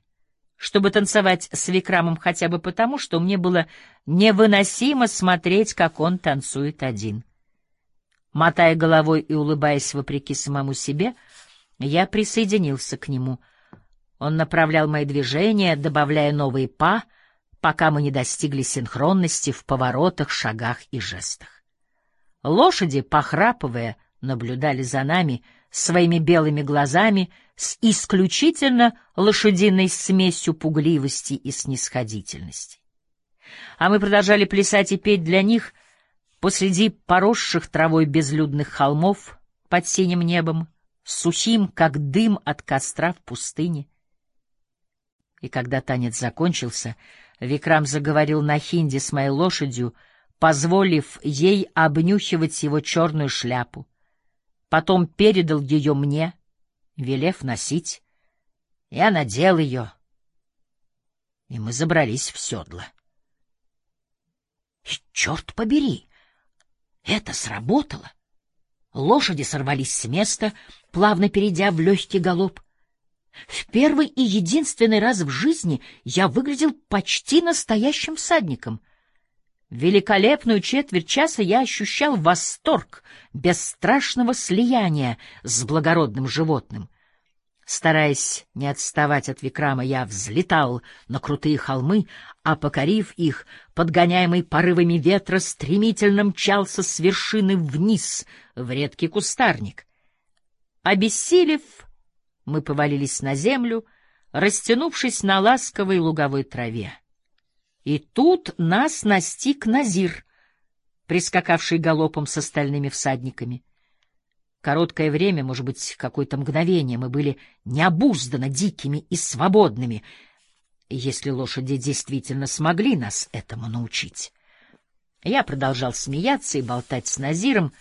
чтобы танцевать с Викрамом хотя бы потому, что мне было невыносимо смотреть, как он танцует один. Мотая головой и улыбаясь вопреки самому себе, я присоединился к нему. Он направлял мои движения, добавляя новые па, пока мы не достигли синхронности в поворотах, шагах и жестах. Лошади, похрапывая, наблюдали за нами своими белыми глазами с исключительно лошадиной смесью пугливости и снисходительности. А мы продолжали плясать и петь для них посреди поросших травой безлюдных холмов под синим небом, сухим, как дым от костра в пустыне. И когда танец закончился, Викрам заговорил на хинди с моей лошадью — позволив ей обнюхивать его черную шляпу. потом передал ее мне, велев носить. Я надел ее, и мы забрались в седло. И черт побери! Это сработало! Лошади сорвались с места, плавно перейдя в легкий галоп. В первый и единственный раз в жизни я выглядел почти настоящим всадником. Великолепную четверть часа я ощущал восторг бесстрашного слияния с благородным животным. Стараясь не отставать от Викрама, я взлетал на крутые холмы, а, покорив их, подгоняемый порывами ветра, стремительно мчался с вершины вниз в редкий кустарник. Обессилев, мы повалились на землю, растянувшись на ласковой луговой траве. И тут нас настиг Назир, прискакавший галопом с остальными всадниками. Короткое время, может быть, какое-то мгновение, мы были необузданно дикими и свободными, если лошади действительно смогли нас этому научить. Я продолжал смеяться и болтать с Назиром,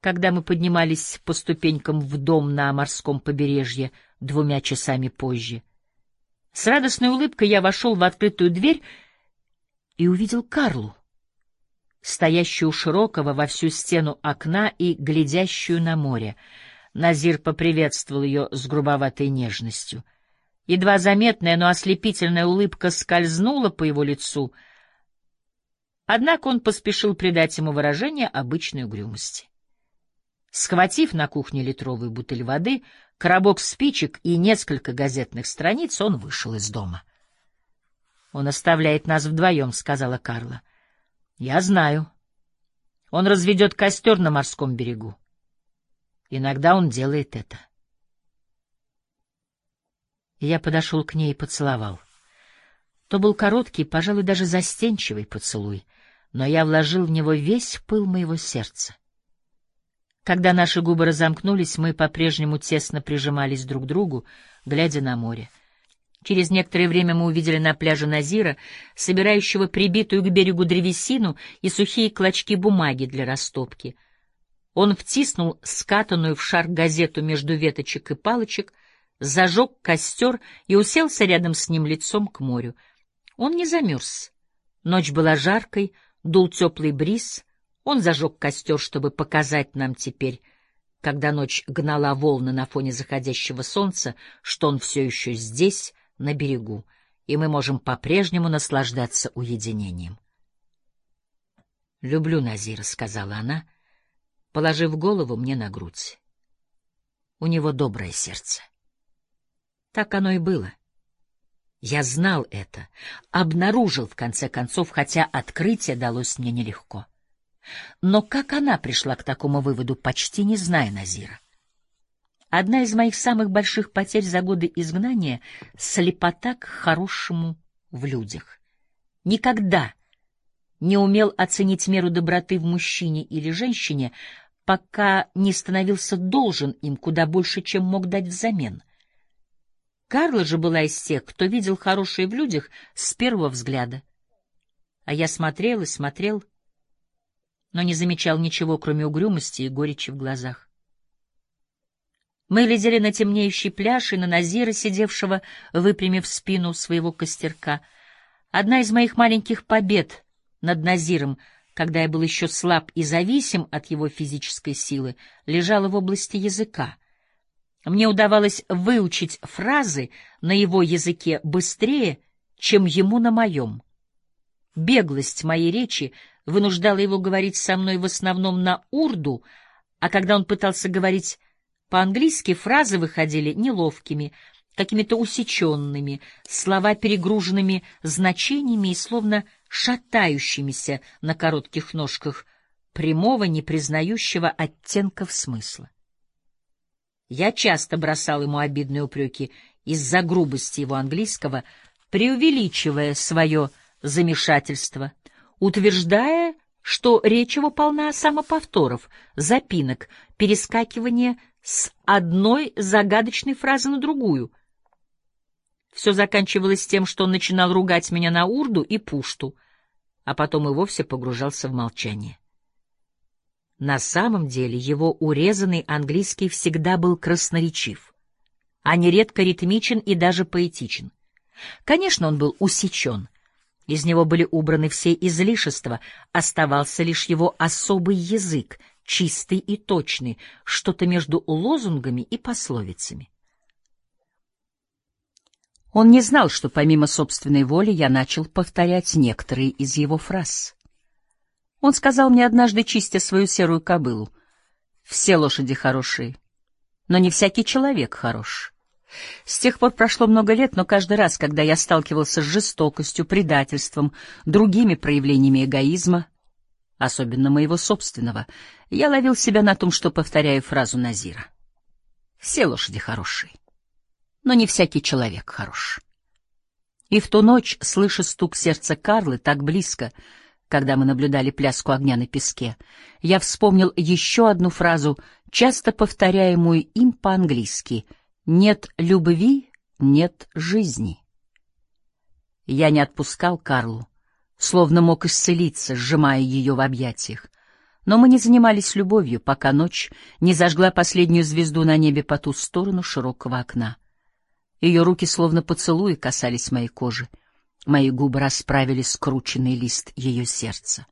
когда мы поднимались по ступенькам в дом на морском побережье двумя часами позже. С радостной улыбкой я вошел в открытую дверь и увидел Карлу, стоящую у широкого во всю стену окна и глядящую на море. Назир поприветствовал ее с грубоватой нежностью. Едва заметная, но ослепительная улыбка скользнула по его лицу, однако он поспешил придать ему выражение обычной угрюмости. Схватив на кухне литровую бутыль воды, коробок спичек и несколько газетных страниц, он вышел из дома. — Он оставляет нас вдвоем, — сказала Карла. — Я знаю. Он разведет костер на морском берегу. Иногда он делает это. Я подошел к ней и поцеловал. То был короткий, пожалуй, даже застенчивый поцелуй, но я вложил в него весь пыл моего сердца. Когда наши губы разомкнулись, мы по-прежнему тесно прижимались друг к другу, глядя на море. Через некоторое время мы увидели на пляже Назира, собирающего прибитую к берегу древесину и сухие клочки бумаги для растопки. Он втиснул скатанную в шар газету между веточек и палочек, зажег костер и уселся рядом с ним лицом к морю. Он не замерз. Ночь была жаркой, дул теплый бриз — он зажег костер, чтобы показать нам теперь, когда ночь гнала волны на фоне заходящего солнца, что он все еще здесь, на берегу, и мы можем по-прежнему наслаждаться уединением. «Люблю Назира», — сказала она, положив голову мне на грудь. У него доброе сердце. Так оно и было. Я знал это, обнаружил в конце концов, хотя открытие далось мне нелегко. Но как она пришла к такому выводу, почти не зная Назира? Одна из моих самых больших потерь за годы изгнания — слепота к хорошему в людях. Никогда не умел оценить меру доброты в мужчине или женщине, пока не становился должен им куда больше, чем мог дать взамен. Карла же была из тех, кто видел хорошее в людях с первого взгляда. А я смотрел и смотрел — но не замечал ничего, кроме угрюмости и горечи в глазах. Мы глядели на темнеющий пляж и на Назира, сидевшего, выпрямив спину своего костерка. Одна из моих маленьких побед над Назиром, когда я был еще слаб и зависим от его физической силы, лежала в области языка. Мне удавалось выучить фразы на его языке быстрее, чем ему на моем. Беглость моей речи вынуждала его говорить со мной в основном на урду, а когда он пытался говорить по-английски, фразы выходили неловкими, какими-то усеченными, слова перегруженными значениями и словно шатающимися на коротких ножках прямого, не признающего оттенков смысла. Я часто бросал ему обидные упреки из-за грубости его английского, преувеличивая свое замешательство — утверждая, что речь его полна самоповторов, запинок, перескакивания с одной загадочной фразы на другую. Все заканчивалось тем, что он начинал ругать меня на урду и пушту, а потом и вовсе погружался в молчание. На самом деле его урезанный английский всегда был красноречив, а нередко ритмичен и даже поэтичен. Конечно, он был усечен. Из него были убраны все излишества, оставался лишь его особый язык, чистый и точный, что-то между лозунгами и пословицами. Он не знал, что помимо собственной воли я начал повторять некоторые из его фраз. Он сказал мне однажды, чистя свою серую кобылу, «Все лошади хорошие, но не всякий человек хорош». С тех пор прошло много лет, но каждый раз, когда я сталкивался с жестокостью, предательством, другими проявлениями эгоизма, особенно моего собственного, я ловил себя на том, что повторяю фразу Назира. «Все лошади хорошие, но не всякий человек хорош». И в ту ночь, слыша стук сердца Карлы так близко, когда мы наблюдали пляску огня на песке, я вспомнил еще одну фразу, часто повторяемую им по-английски «Нет любви, нет жизни». Я не отпускал Карлу, словно мог исцелиться, сжимая ее в объятиях. Но мы не занимались любовью, пока ночь не зажгла последнюю звезду на небе по ту сторону широкого окна. Ее руки, словно поцелуи, касались моей кожи. Мои губы расправили скрученный лист ее сердца.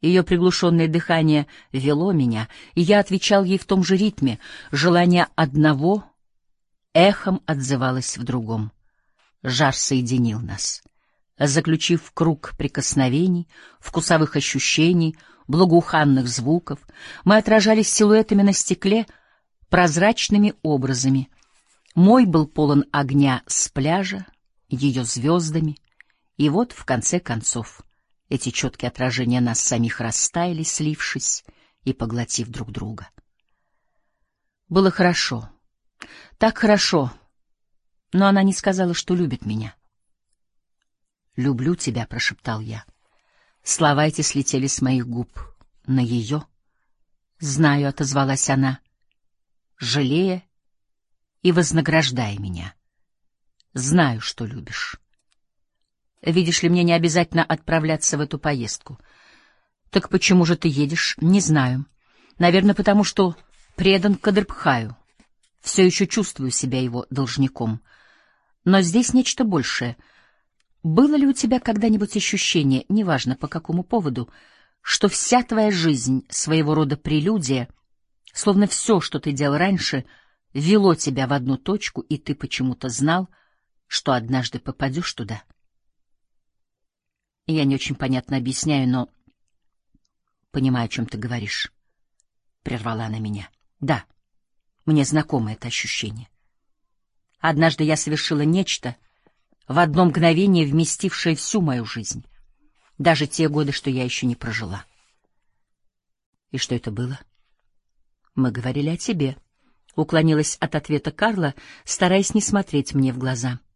Ее приглушенное дыхание вело меня, и я отвечал ей в том же ритме. Желание одного эхом отзывалось в другом. Жар соединил нас. Заключив круг прикосновений, вкусовых ощущений, благоуханных звуков, мы отражались силуэтами на стекле, прозрачными образами. Мой был полон огня с пляжа, ее звездами, и вот, в конце концов, эти четкие отражения нас самих растаяли, слившись и поглотив друг друга. Было хорошо, так хорошо, но она не сказала, что любит меня. «Люблю тебя», — прошептал я. Слова эти слетели с моих губ на ее. «Знаю», — отозвалась она, жалея и вознаграждая меня. Знаю, что любишь. Видишь ли, мне не обязательно отправляться в эту поездку. Так почему же ты едешь? Не знаю. Наверное, потому что предан Кадрбхаю. Все еще чувствую себя его должником. Но здесь нечто большее. Было ли у тебя когда-нибудь ощущение, неважно по какому поводу, что вся твоя жизнь своего рода прелюдия, словно все, что ты делал раньше, вело тебя в одну точку, и ты почему-то знал — что однажды попадешь туда. Я не очень понятно объясняю, но понимаю, о чем ты говоришь. Прервала она меня. Да, мне знакомо это ощущение. Однажды я совершила нечто, в одно мгновение вместившее всю мою жизнь, даже те годы, что я еще не прожила. И что это было? Мы говорили о тебе. Уклонилась от ответа Карла, стараясь не смотреть мне в глаза. —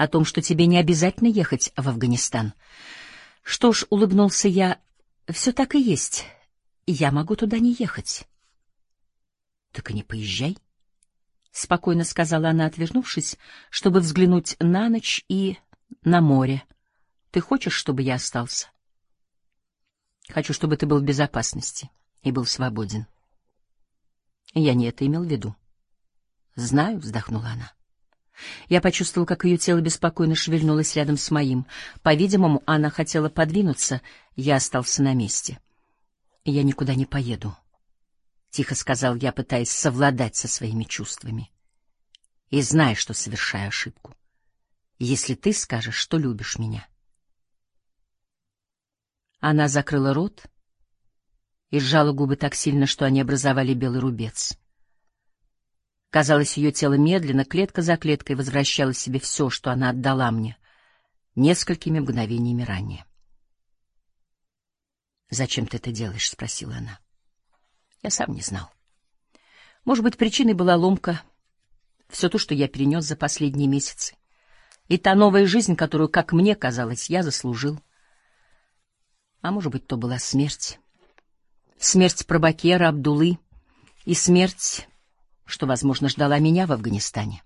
о том, что тебе не обязательно ехать в Афганистан. Что ж, улыбнулся я, все так и есть. Я могу туда не ехать. Так и не поезжай, — спокойно сказала она, отвернувшись, чтобы взглянуть на ночь и на море. Ты хочешь, чтобы я остался? Хочу, чтобы ты был в безопасности и был свободен. Я не это имел в виду. Знаю, — вздохнула она. Я почувствовал, как ее тело беспокойно шевельнулось рядом с моим. По-видимому, она хотела подвинуться, я остался на месте. «Я никуда не поеду», — тихо сказал я, пытаясь совладать со своими чувствами. «И знай, что совершаю ошибку, если ты скажешь, что любишь меня». Она закрыла рот и сжала губы так сильно, что они образовали белый рубец. Казалось, ее тело медленно, клетка за клеткой, возвращало себе все, что она отдала мне несколькими мгновениями ранее. «Зачем ты это делаешь?» — спросила она. Я сам не знал. Может быть, причиной была ломка, все то, что я перенес за последние месяцы, и та новая жизнь, которую, как мне казалось, я заслужил. А может быть, то была смерть. Смерть Пробакера, Абдулы и смерть что, возможно, ждала меня в Афганистане.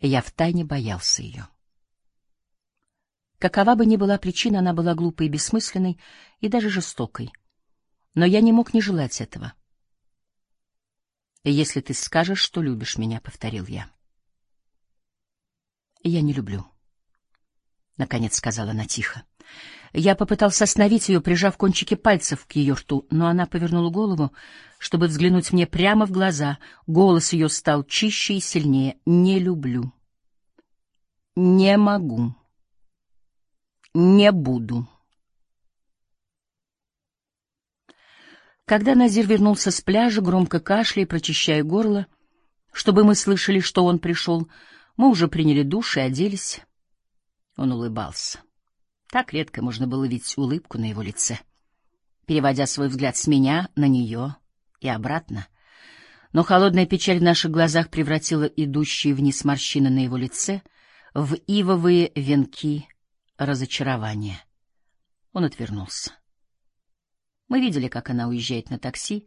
Я втайне боялся ее. Какова бы ни была причина, она была глупой и бессмысленной, и даже жестокой. Но я не мог не желать этого. «Если ты скажешь, что любишь меня», — повторил я. «Я не люблю», — наконец сказала она тихо. Я попытался остановить ее, прижав кончики пальцев к ее рту, но она повернула голову, чтобы взглянуть мне прямо в глаза. Голос ее стал чище и сильнее. «Не люблю. Не могу. Не буду». Когда Назир вернулся с пляжа, громко кашляя прочищая горло, чтобы мы слышали, что он пришел, мы уже приняли душ и оделись. Он улыбался. Так редко можно было видеть улыбку на его лице, переводя свой взгляд с меня на нее и обратно. Но холодная печаль в наших глазах превратила идущие вниз морщины на его лице в ивовые венки разочарования. Он отвернулся. Мы видели, как она уезжает на такси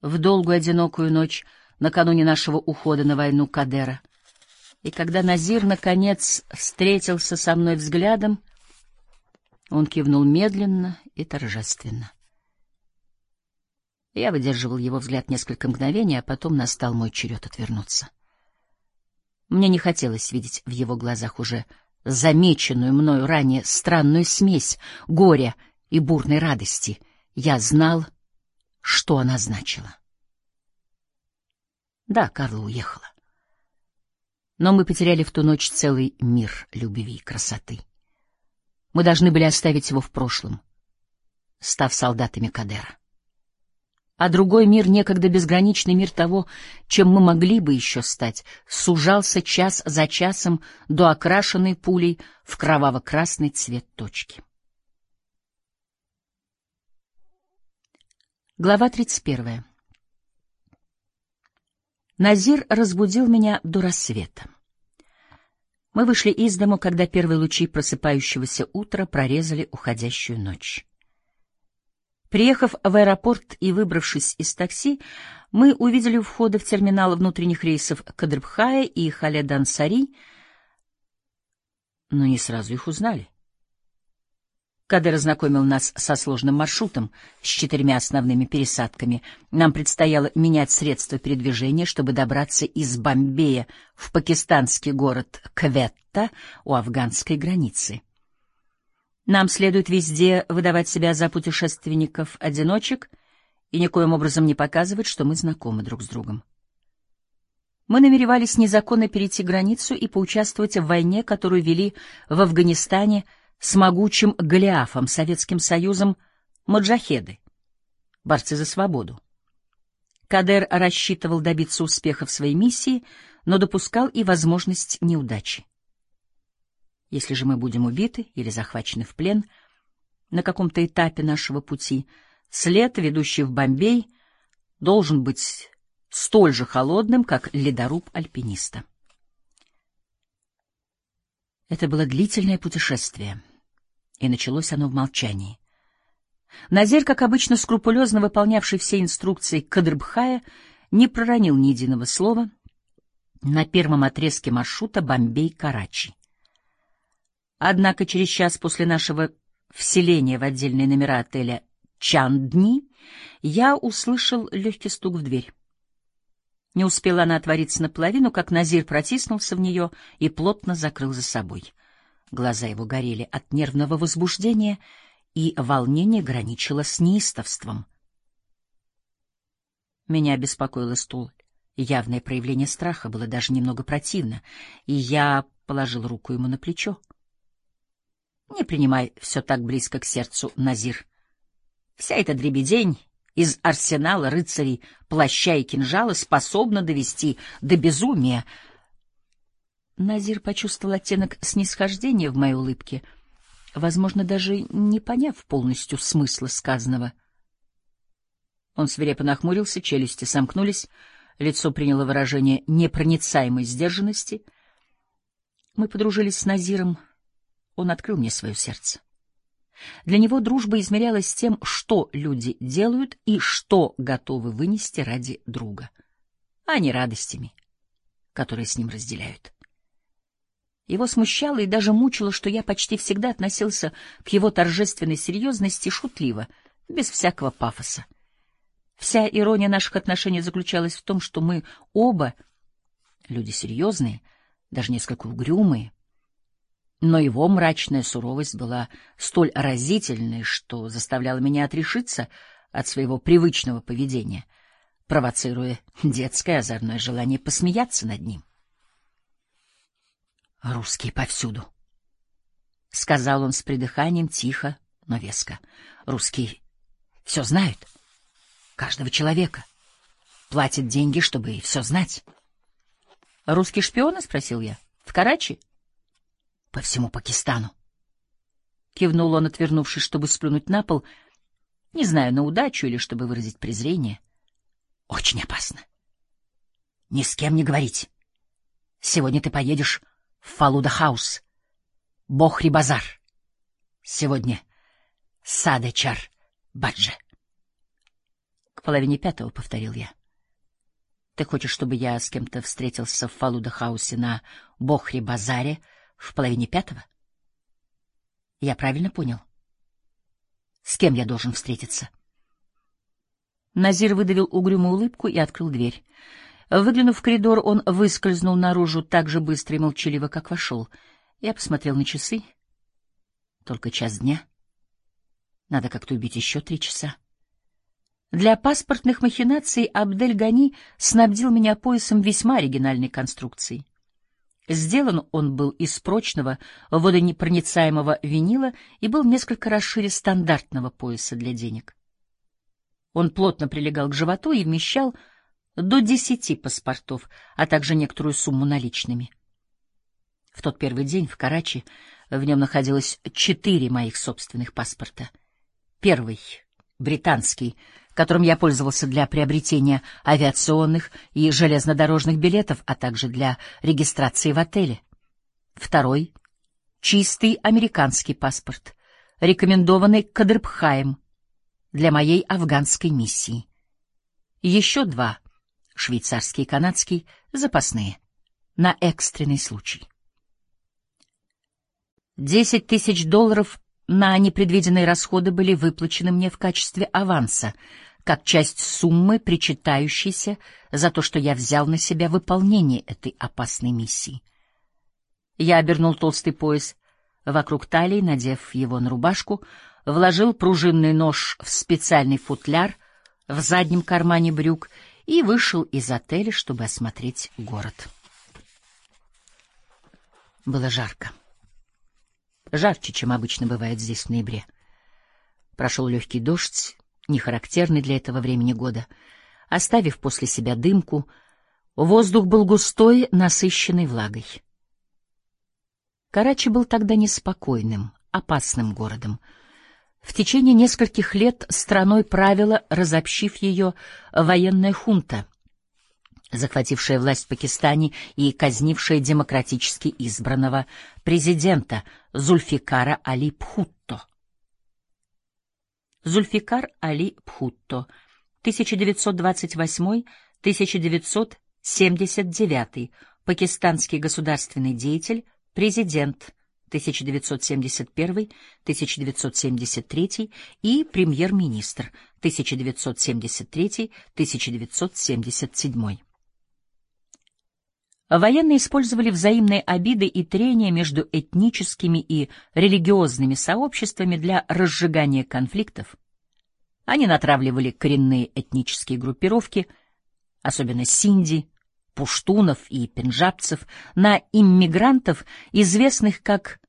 в долгую одинокую ночь накануне нашего ухода на войну Кадера. И когда Назир, наконец, встретился со мной взглядом, он кивнул медленно и торжественно. Я выдерживал его взгляд несколько мгновений, а потом настал мой черед отвернуться. Мне не хотелось видеть в его глазах уже замеченную мною ранее странную смесь горя и бурной радости. Я знал, что она значила. Да, Карла уехала. Но мы потеряли в ту ночь целый мир любви и красоты. Мы должны были оставить его в прошлом, став солдатами Кадера. А другой мир, некогда безграничный мир того, чем мы могли бы еще стать, сужался час за часом до окрашенной пулей в кроваво-красный цвет точки. Глава 31. Назир разбудил меня до рассвета. Мы вышли из дому, когда первые лучи просыпающегося утра прорезали уходящую ночь. Приехав в аэропорт и выбравшись из такси, мы увидели у входа в терминал внутренних рейсов Кадрбхая и Халедан-Сари, но не сразу их узнали. Кадер ознакомил нас со сложным маршрутом с четырьмя основными пересадками. Нам предстояло менять средства передвижения, чтобы добраться из Бомбея в пакистанский город Кветта у афганской границы. Нам следует везде выдавать себя за путешественников-одиночек и никоим образом не показывать, что мы знакомы друг с другом. Мы намеревались незаконно перейти границу и поучаствовать в войне, которую вели в Афганистане – с могучим Голиафом, Советским Союзом, маджахеды, борцы за свободу. Кадер рассчитывал добиться успеха в своей миссии, но допускал и возможность неудачи. Если же мы будем убиты или захвачены в плен на каком-то этапе нашего пути, след, ведущий в Бомбей, должен быть столь же холодным, как ледоруб альпиниста. Это было длительное путешествие и началось оно в молчании. Назир, как обычно скрупулезно выполнявший все инструкции Кадрбхая, не проронил ни единого слова на первом отрезке маршрута Бомбей-Карачи. Однако через час после нашего вселения в отдельные номера отеля Чандни я услышал легкий стук в дверь. Не успела она отвориться наполовину, как Назир протиснулся в нее и плотно закрыл за собой. Глаза его горели от нервного возбуждения, и волнение граничило с неистовством. Меня беспокоило стул. Явное проявление страха было даже немного противно, и я положил руку ему на плечо. Не принимай все так близко к сердцу, Назир. Вся эта дребедень из арсенала рыцарей, плаща и кинжала способна довести до безумия — Назир почувствовал оттенок снисхождения в моей улыбке, возможно, даже не поняв полностью смысла сказанного. Он свирепо нахмурился, челюсти сомкнулись, лицо приняло выражение непроницаемой сдержанности. Мы подружились с Назиром, он открыл мне свое сердце. Для него дружба измерялась тем, что люди делают и что готовы вынести ради друга, а не радостями, которые с ним разделяют. Его смущало и даже мучило, что я почти всегда относился к его торжественной серьезности шутливо, без всякого пафоса. Вся ирония наших отношений заключалась в том, что мы оба люди серьезные, даже несколько угрюмые. Но его мрачная суровость была столь разительной, что заставляла меня отрешиться от своего привычного поведения, провоцируя детское озорное желание посмеяться над ним. «Русские повсюду», — сказал он с придыханием тихо, но веско. «Русские все знают, каждого человека, платят деньги, чтобы все знать». «Русские шпионы?» — спросил я. «В Карачи?» «По всему Пакистану». Кивнул он, отвернувшись, чтобы сплюнуть на пол — не знаю, на удачу или чтобы выразить презрение. Очень опасно. Ни с кем не говорить. Сегодня ты поедешь в Фалуда-хаус, Бохри-базар. Сегодня Садачар Баджа. К половине пятого, — повторил я. Ты хочешь, чтобы я с кем-то встретился в Фалуда-хаусе на Бохри-базаре в половине пятого? Я правильно понял? — с кем я должен встретиться? Назир выдавил угрюмую улыбку и открыл дверь. Выглянув в коридор, он выскользнул наружу так же быстро и молчаливо, как вошел. Я посмотрел на часы. Только час дня. Надо как-то убить еще три часа. Для паспортных махинаций Абдель-Гани снабдил меня поясом весьма оригинальной конструкции. Сделан он был из прочного, водонепроницаемого винила и был несколько расшире стандартного пояса для денег. Он плотно прилегал к животу и вмещал до десяти паспортов, а также некоторую сумму наличными. В тот первый день в Карачи в нем находилось четыре моих собственных паспорта. Первый — британский — которым я пользовался для приобретения авиационных и железнодорожных билетов, а также для регистрации в отеле. Второй — чистый американский паспорт, рекомендованный Кадрбхаем для моей афганской миссии. Еще два — швейцарский и канадский, запасные, на экстренный случай. Десять тысяч долларов на непредвиденные расходы были выплачены мне в качестве аванса, как часть суммы, причитающейся за то, что я взял на себя выполнение этой опасной миссии. Я обернул толстый пояс вокруг талии, надев его на рубашку, вложил пружинный нож в специальный футляр в заднем кармане брюк и вышел из отеля, чтобы осмотреть город. Было жарко жарче, чем обычно бывает здесь в ноябре. Прошел легкий дождь, не характерный для этого времени года, оставив после себя дымку, воздух был густой, насыщенный влагой. Карачи был тогда неспокойным, опасным городом. В течение нескольких лет страной правила, разобщив ее, военная хунта — захватившая власть в Пакистане и казнившая демократически избранного президента Зульфикара Али Пхутто. Зульфикар Али Пхутто, 1928-1979, пакистанский государственный деятель, президент 1971-1973 и премьер-министр 1973-1977. Военные использовали взаимные обиды и трения между этническими и религиозными сообществами для разжигания конфликтов. Они натравливали коренные этнические группировки, особенно синди, пуштунов и пенджабцев, на иммигрантов, известных как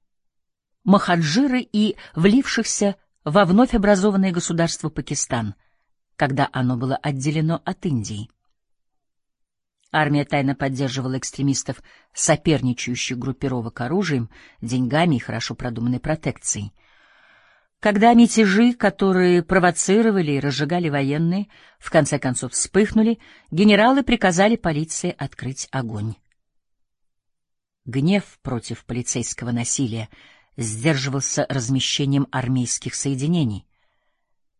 махаджиры и влившихся во вновь образованное государство Пакистан, когда оно было отделено от Индии. Армия тайно поддерживала экстремистов, соперничающих группировок оружием, деньгами и хорошо продуманной протекцией. Когда мятежи, которые провоцировали и разжигали военные, в конце концов вспыхнули, генералы приказали полиции открыть огонь. Гнев против полицейского насилия сдерживался размещением армейских соединений.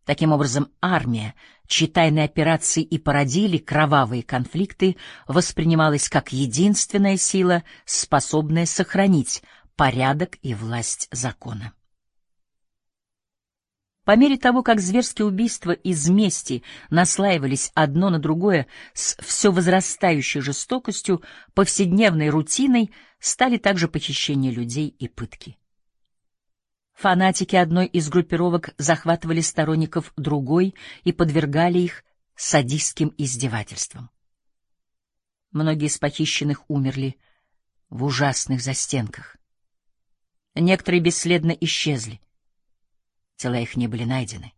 Таким образом, армия, чьи тайные операции и породили кровавые конфликты, воспринималась как единственная сила, способная сохранить порядок и власть закона. По мере того, как зверские убийства из мести наслаивались одно на другое с все возрастающей жестокостью, повседневной рутиной стали также похищения людей и пытки. Фанатики одной из группировок захватывали сторонников другой и подвергали их садистским издевательствам. Многие из похищенных умерли в ужасных застенках. Некоторые бесследно исчезли — Тела их не были найдены.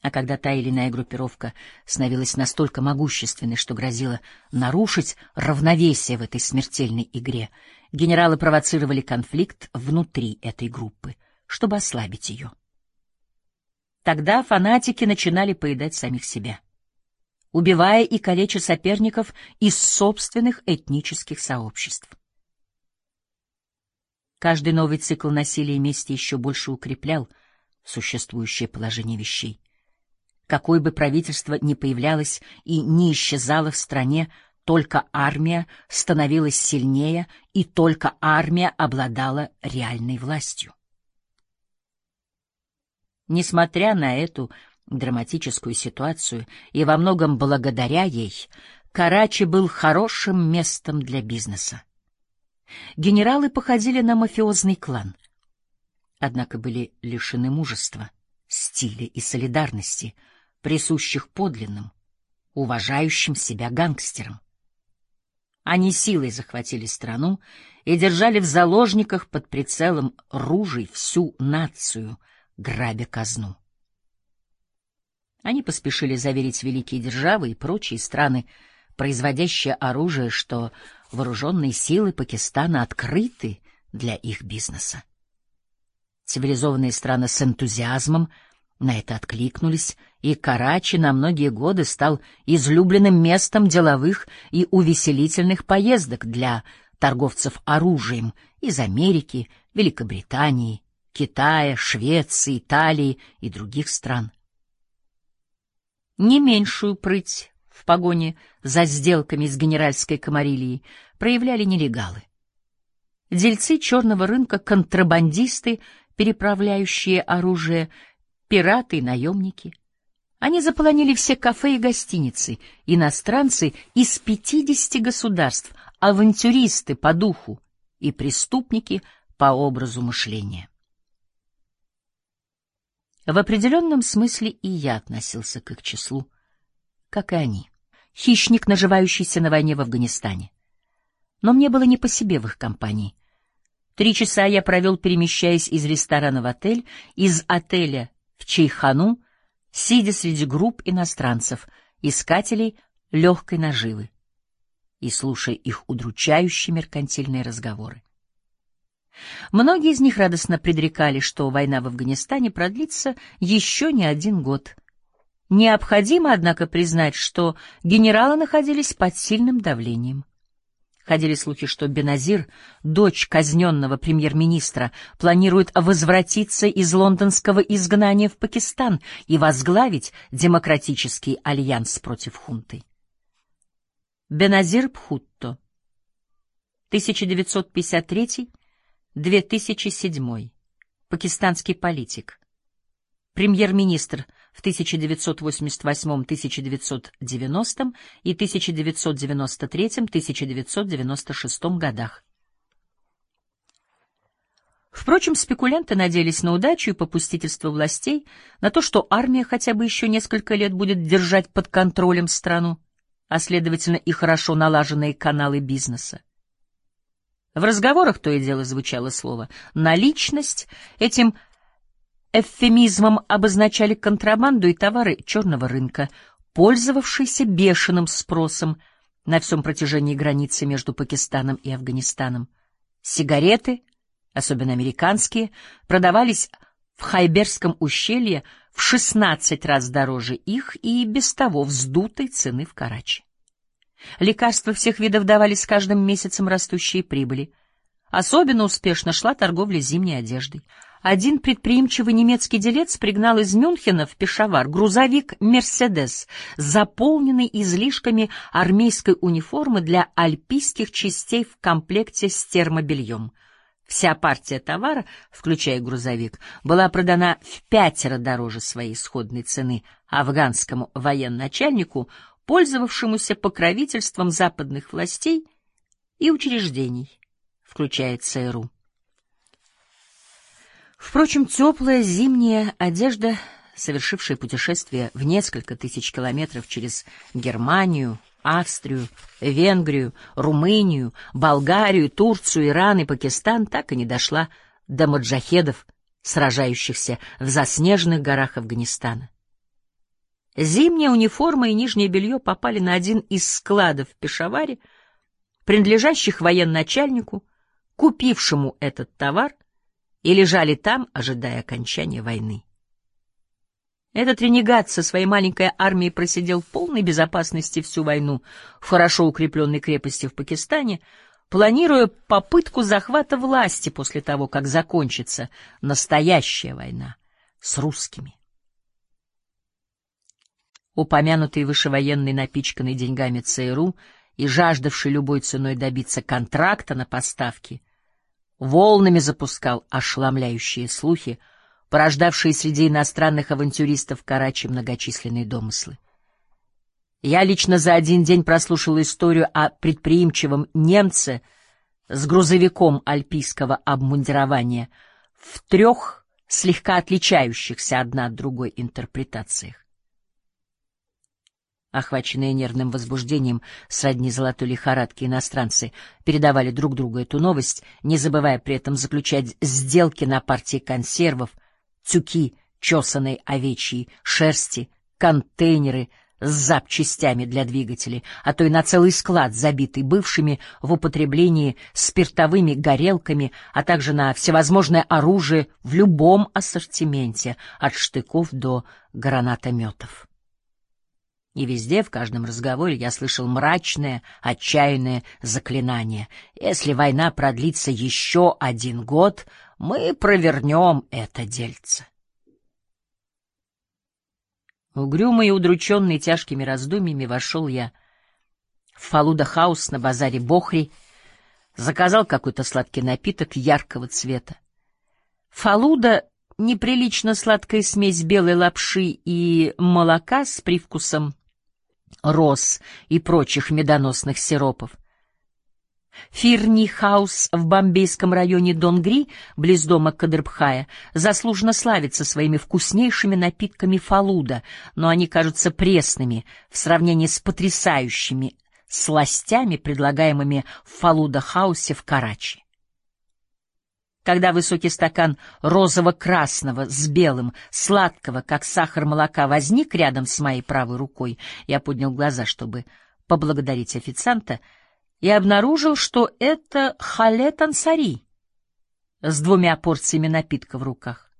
А когда та или иная группировка становилась настолько могущественной, что грозила нарушить равновесие в этой смертельной игре, генералы провоцировали конфликт внутри этой группы, чтобы ослабить ее. Тогда фанатики начинали поедать самих себя, убивая и калеча соперников из собственных этнических сообществ. Каждый новый цикл насилия и мести еще больше укреплял существующее положение вещей. Какое бы правительство ни появлялось и не исчезало в стране, только армия становилась сильнее, и только армия обладала реальной властью. Несмотря на эту драматическую ситуацию и во многом благодаря ей, Карачи был хорошим местом для бизнеса. Генералы походили на мафиозный клан, однако были лишены мужества, стиля и солидарности, присущих подлинным, уважающим себя гангстерам. Они силой захватили страну и держали в заложниках под прицелом ружей всю нацию, грабя казну. Они поспешили заверить великие державы и прочие страны, производящие оружие, что вооруженные силы Пакистана открыты для их бизнеса. Цивилизованные страны с энтузиазмом на это откликнулись, и Карачи на многие годы стал излюбленным местом деловых и увеселительных поездок для торговцев оружием из Америки, Великобритании, Китая, Швеции, Италии и других стран. Не меньшую прыть в погоне за сделками с генеральской комарильей проявляли нелегалы. Дельцы черного рынка, контрабандисты, переправляющие оружие, пираты и наемники. Они заполонили все кафе и гостиницы, иностранцы из пятидесяти государств, авантюристы по духу и преступники по образу мышления. В определенном смысле и я относился к их числу, как и они. Хищник, наживающийся на войне в Афганистане. Но мне было не по себе в их компании. Три часа я провел, перемещаясь из ресторана в отель, из отеля в Чайхану, сидя среди групп иностранцев, искателей легкой наживы, и слушая их удручающие меркантильные разговоры. Многие из них радостно предрекали, что война в Афганистане продлится еще не один год — Необходимо, однако, признать, что генералы находились под сильным давлением. Ходили слухи, что Беназир, дочь казненного премьер-министра, планирует возвратиться из лондонского изгнания в Пакистан и возглавить демократический альянс против хунты. Беназир Бхутто, 1953-2007, пакистанский политик, премьер-министр в 1988-1990 и 1993-1996 годах. Впрочем, спекулянты надеялись на удачу и попустительство властей, на то, что армия хотя бы еще несколько лет будет держать под контролем страну, а, следовательно, и хорошо налаженные каналы бизнеса. В разговорах то и дело звучало слово «наличность», этим эвфемизмом обозначали контрабанду и товары черного рынка, пользовавшиеся бешеным спросом на всем протяжении границы между Пакистаном и Афганистаном. Сигареты, особенно американские, продавались в Хайберском ущелье в 16 раз дороже их и без того вздутой цены в Карачи. Лекарства всех видов давали с каждым месяцем растущие прибыли — Особенно успешно шла торговля зимней одеждой. Один предприимчивый немецкий делец пригнал из Мюнхена в Пешавар грузовик «Мерседес», заполненный излишками армейской униформы для альпийских частей в комплекте с термобельем. Вся партия товара, включая грузовик, была продана в пятеро дороже своей исходной цены афганскому военачальнику, пользовавшемуся покровительством западных властей и учреждений, включая ЦРУ. Впрочем, теплая зимняя одежда, совершившая путешествие в несколько тысяч километров через Германию, Австрию, Венгрию, Румынию, Болгарию, Турцию, Иран и Пакистан, так и не дошла до маджахедов, сражающихся в заснеженных горах Афганистана. Зимняя униформа и нижнее белье попали на один из складов в Пешаваре, принадлежащих военачальнику, купившему этот товар и лежали там, ожидая окончания войны. Этот ренегат со своей маленькой армией просидел в полной безопасности всю войну в хорошо укрепленной крепости в Пакистане, планируя попытку захвата власти после того, как закончится настоящая война с русскими. Упомянутый выше военный, напичканный деньгами ЦРУ и жаждавший любой ценой добиться контракта на поставки — волнами запускал ошеломляющие слухи, порождавшие среди иностранных авантюристов Карачи многочисленные домыслы. Я лично за один день прослушал историю о предприимчивом немце с грузовиком альпийского обмундирования в трех слегка отличающихся одна от другой интерпретациях. Охваченные нервным возбуждением сродни золотой лихорадки иностранцы передавали друг другу эту новость, не забывая при этом заключать сделки на партии консервов, тюки чесаной овечьей шерсти, контейнеры с запчастями для двигателей, а то и на целый склад, забитый бывшими в употреблении спиртовыми горелками, а также на всевозможное оружие в любом ассортименте, от штыков до гранатометов. И везде, в каждом разговоре я слышал мрачное, отчаянное заклинание. Если война продлится еще один год, мы провернем это дельце. Угрюмый и удрученный тяжкими раздумьями вошел я в Фалуда-хаус на базаре Бохри, заказал какой-то сладкий напиток яркого цвета. Фалуда — неприлично сладкая смесь белой лапши и молока с привкусом роз и прочих медоносных сиропов. Фирни-хаус в бомбейском районе Донгри, близ дома Кадрбхая, заслуженно славится своими вкуснейшими напитками фалуда, но они кажутся пресными в сравнении с потрясающими сластями, предлагаемыми в фалуда-хаусе в Карачи. Когда высокий стакан розово-красного с белым, сладкого, как сахар молока, возник рядом с моей правой рукой, я поднял глаза, чтобы поблагодарить официанта, и обнаружил, что это халет ансари с двумя порциями напитка в руках.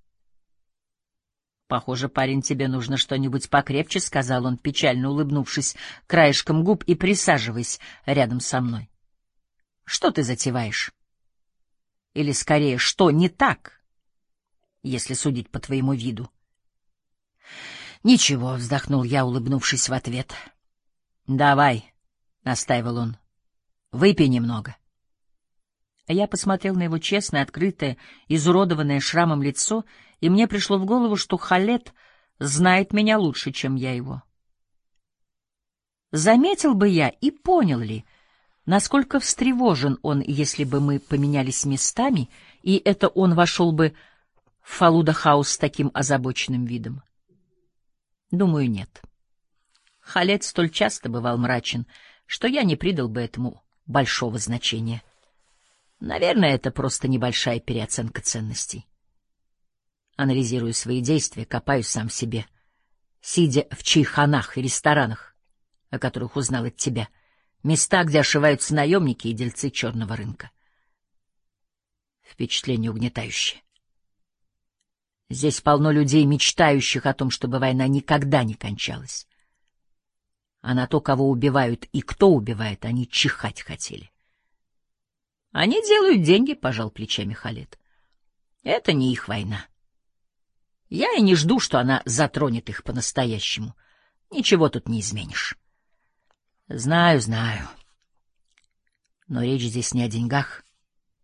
«Похоже, парень, тебе нужно что-нибудь покрепче», — сказал он, печально улыбнувшись краешком губ и присаживаясь рядом со мной. «Что ты затеваешь?» Или, скорее, что не так, если судить по твоему виду? Ничего, вздохнул я, улыбнувшись в ответ. Давай, настаивал он. Выпей немного. Я посмотрел на его честное, открытое, изуродованное шрамом лицо, и мне пришло в голову, что Халет знает меня лучше, чем я его. Заметил бы я и понял ли, Насколько встревожен он, если бы мы поменялись местами, и это он вошел бы в Фалуда-хаус с таким озабоченным видом? Думаю, нет. Халет столь часто бывал мрачен, что я не придал бы этому большого значения. Наверное, это просто небольшая переоценка ценностей. Анализирую свои действия, копаюсь сам себе, сидя в чайханах и ресторанах, о которых узнал от тебя — Места, где ошиваются наемники и дельцы черного рынка. Впечатление угнетающее. Здесь полно людей, мечтающих о том, чтобы война никогда не кончалась. А на то, кого убивают и кто убивает, они чихать хотели. Они делают деньги, — пожал плечами Халет. Это не их война. Я и не жду, что она затронет их по-настоящему. Ничего тут не изменишь. Знаю, знаю. Но речь здесь не о деньгах.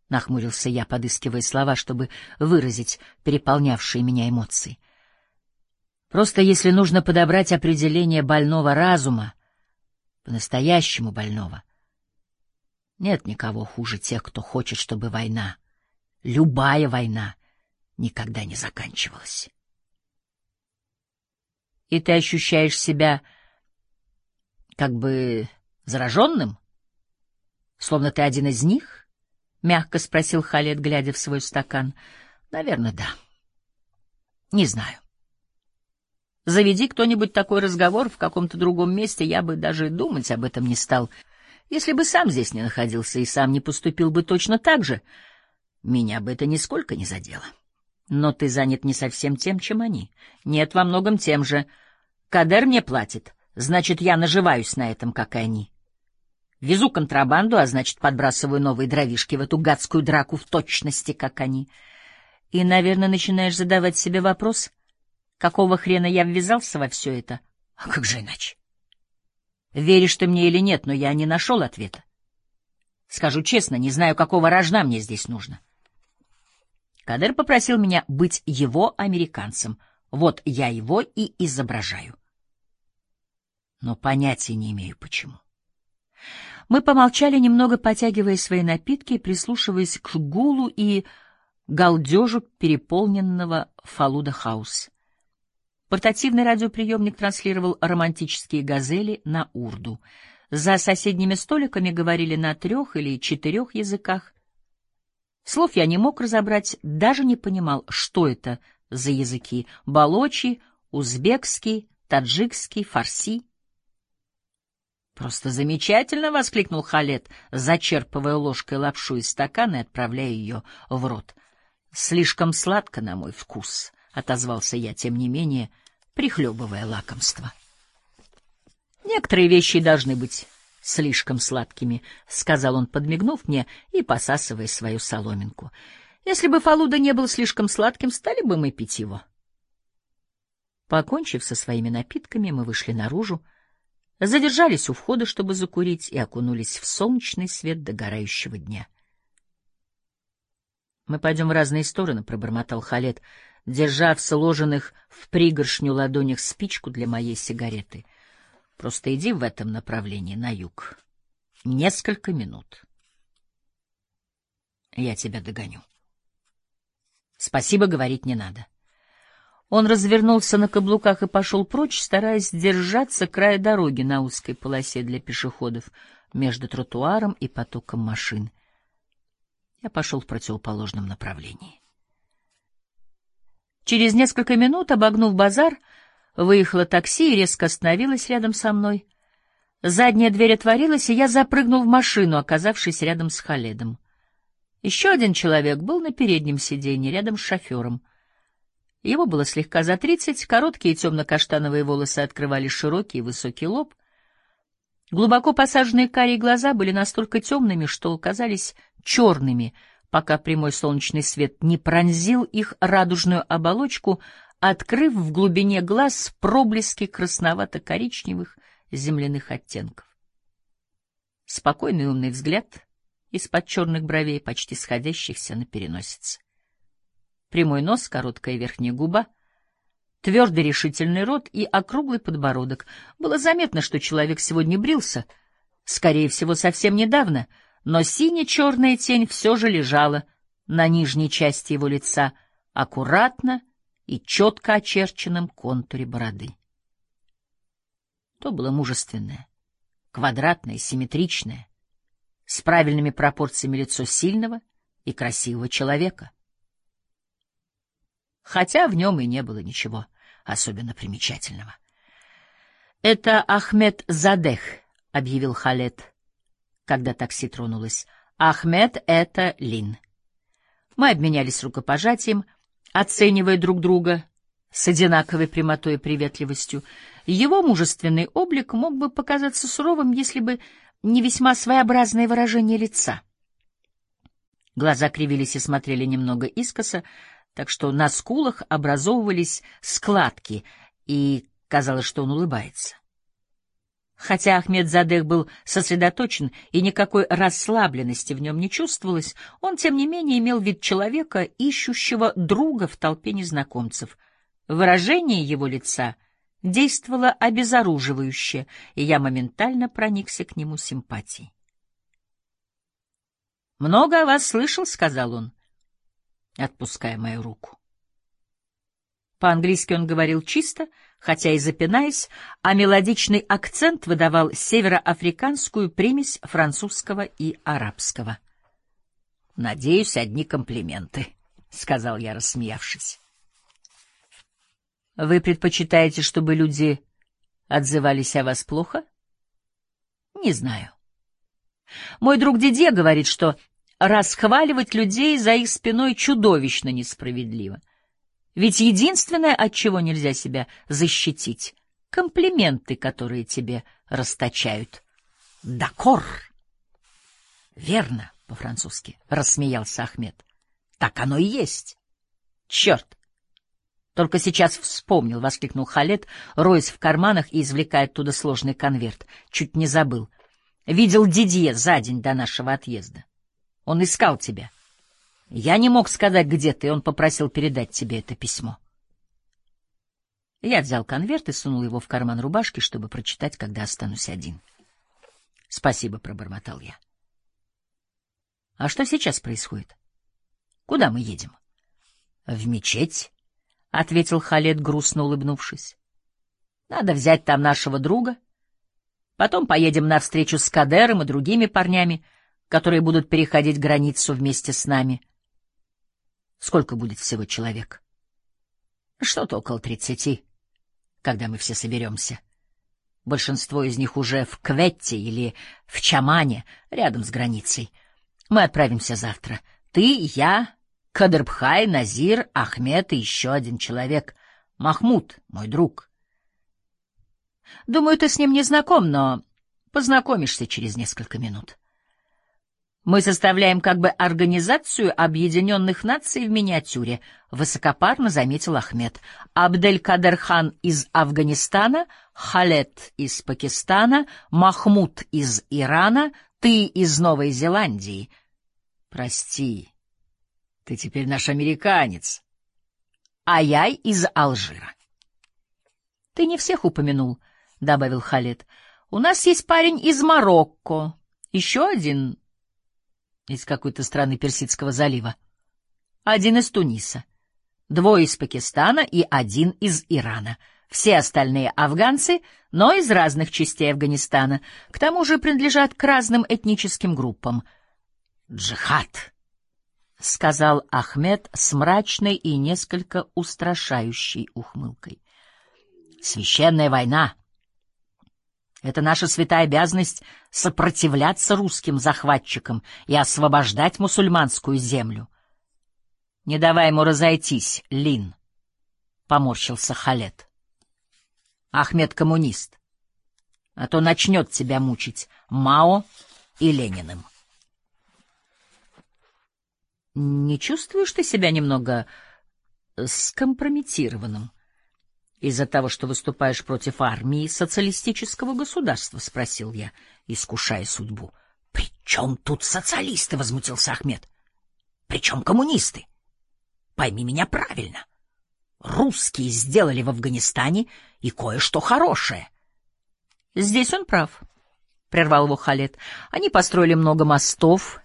Нахмурился я, подыскивая слова, чтобы выразить переполнявшие меня эмоции. Просто если нужно подобрать определение больного разума, по-настоящему больного, нет никого хуже тех, кто хочет, чтобы война, любая война, никогда не заканчивалась. И ты ощущаешь себя как бы зараженным? Словно ты один из них? — мягко спросил Халет, глядя в свой стакан. — Наверное, да. Не знаю. Заведи кто-нибудь такой разговор в каком-то другом месте, я бы даже думать об этом не стал — если бы сам здесь не находился и сам не поступил бы точно так же, меня бы это нисколько не задело. Но ты занят не совсем тем, чем они. Нет, во многом тем же. Кадер мне платит, значит, я наживаюсь на этом, как и они. Везу контрабанду, а значит, подбрасываю новые дровишки в эту гадскую драку в точности, как они. И, наверное, начинаешь задавать себе вопрос, какого хрена я ввязался во все это? А как же иначе? Веришь ты мне или нет, но я не нашел ответа. Скажу честно, не знаю, какого рожна мне здесь нужно. Кадер попросил меня быть его американцем. Вот я его и изображаю. Но понятия не имею, почему. Мы помолчали немного, потягивая свои напитки прислушиваясь к гулу и галдежу переполненного Фалуда-хаус. Портативный радиоприемник транслировал романтические газели на урду. За соседними столиками говорили на трех или четырех языках. Слов я не мог разобрать, даже не понимал, что это за языки — балочи, узбекский, таджикский, фарси. «Просто замечательно!» — воскликнул Халет, зачерпывая ложкой лапшу из стакана и отправляя ее в рот. «Слишком сладко на мой вкус», — отозвался я, тем не менее, прихлебывая лакомство. «Некоторые вещи должны быть слишком сладкими», — сказал он, подмигнув мне и посасывая свою соломинку. «Если бы Фалуда не был слишком сладким, стали бы мы пить его». Покончив со своими напитками, мы вышли наружу, задержались у входа, чтобы закурить, и окунулись в солнечный свет догорающего дня. «Мы пойдем в разные стороны», — пробормотал Халет, — держа в сложенных в пригоршню ладонях спичку для моей сигареты. Просто иди в этом направлении, на юг. Несколько минут. Я тебя догоню. Спасибо говорить не надо. Он развернулся на каблуках и пошел прочь, стараясь держаться края дороги на узкой полосе для пешеходов между тротуаром и потоком машин. Я пошел в противоположном направлении. Через несколько минут, обогнув базар, выехало такси и резко остановилось рядом со мной. Задняя дверь отворилась, и я запрыгнул в машину, оказавшись рядом с Халедом. Еще один человек был на переднем сиденье, рядом с шофером. Его было слегка за тридцать, короткие темно-каштановые волосы открывали широкий и высокий лоб. Глубоко посаженные карие глаза были настолько темными, что казались черными — пока прямой солнечный свет не пронзил их радужную оболочку, открыв в глубине глаз проблески красновато-коричневых земляных оттенков. Спокойный умный взгляд из-под черных бровей, почти сходящихся на переносице. Прямой нос, короткая верхняя губа, твердый решительный рот и округлый подбородок. Было заметно, что человек сегодня брился, скорее всего, совсем недавно — но сине-черная тень все же лежала на нижней части его лица, аккуратно и четко очерченном контуре бороды. То было мужественное, квадратное, симметричное, с правильными пропорциями лицо сильного и красивого человека. Хотя в нем и не было ничего особенно примечательного. — Это Ахмед Задех, — объявил Халет когда такси тронулось. Ахмед — это Лин. Мы обменялись рукопожатием, оценивая друг друга с одинаковой прямотой и приветливостью. Его мужественный облик мог бы показаться суровым, если бы не весьма своеобразное выражение лица. Глаза кривились и смотрели немного искоса, так что на скулах образовывались складки, и казалось, что он улыбается. Хотя Ахмед Задех был сосредоточен и никакой расслабленности в нем не чувствовалось, он, тем не менее, имел вид человека, ищущего друга в толпе незнакомцев. Выражение его лица действовало обезоруживающе, и я моментально проникся к нему симпатией. «Много о вас слышал», — сказал он, отпуская мою руку. По-английски он говорил чисто, хотя и запинаясь, а мелодичный акцент выдавал североафриканскую примесь французского и арабского. «Надеюсь, одни комплименты», — сказал я, рассмеявшись. «Вы предпочитаете, чтобы люди отзывались о вас плохо?» «Не знаю. Мой друг Дидье говорит, что расхваливать людей за их спиной чудовищно несправедливо. Ведь единственное, от чего нельзя себя защитить — комплименты, которые тебе расточают. «Дакор!» «Верно», — по-французски, — рассмеялся Ахмед. «Так оно и есть». «Черт! Только сейчас вспомнил», — воскликнул Халет, роясь в карманах и извлекая оттуда сложный конверт. Чуть не забыл. «Видел Дидье за день до нашего отъезда. Он искал тебя. Я не мог сказать, где ты, и он попросил передать тебе это письмо. Я взял конверт и сунул его в карман рубашки, чтобы прочитать, когда останусь один. — Спасибо, — пробормотал я. — А что сейчас происходит? Куда мы едем? — В мечеть, — ответил Халет, грустно улыбнувшись. — Надо взять там нашего друга. Потом поедем навстречу с Кадером и другими парнями — которые будут переходить границу вместе с нами. Сколько будет всего человек? Что-то около тридцати, когда мы все соберемся. Большинство из них уже в Кветте или в Чамане, рядом с границей. Мы отправимся завтра. Ты, я, Кадрбхай, Назир, Ахмед и еще один человек. Махмуд, мой друг. Думаю, ты с ним не знаком, но познакомишься через несколько минут. Мы составляем как бы организацию Объединенных Наций в миниатюре, высокопарно заметил Ахмед. Абдель-Кадер-хан из Афганистана, Халет из Пакистана, Махмуд из Ирана, ты из Новой Зеландии. Прости, ты теперь наш американец. А я из Алжира. Ты не всех упомянул, добавил Халет. У нас есть парень из Марокко, еще один из какой-то страны Персидского залива, один из Туниса, двое из Пакистана и один из Ирана. Все остальные афганцы, но из разных частей Афганистана, к тому же принадлежат к разным этническим группам. «Джихад», — сказал Ахмед с мрачной и несколько устрашающей ухмылкой. «Священная война» Это наша святая обязанность сопротивляться русским захватчикам и освобождать мусульманскую землю. — Не давай ему разойтись, Лин, — поморщился Халет. — Ахмед коммунист, а то начнет тебя мучить Мао и Лениным. — Не чувствуешь ты себя немного скомпрометированным? — из-за того, что выступаешь против армии социалистического государства, спросил я, искушая судьбу. При чем тут социалисты? возмутился Ахмед. При чем коммунисты? Пойми меня правильно. Русские сделали в Афганистане и кое-что хорошее. Здесь он прав, прервал его Халет. Они построили много мостов,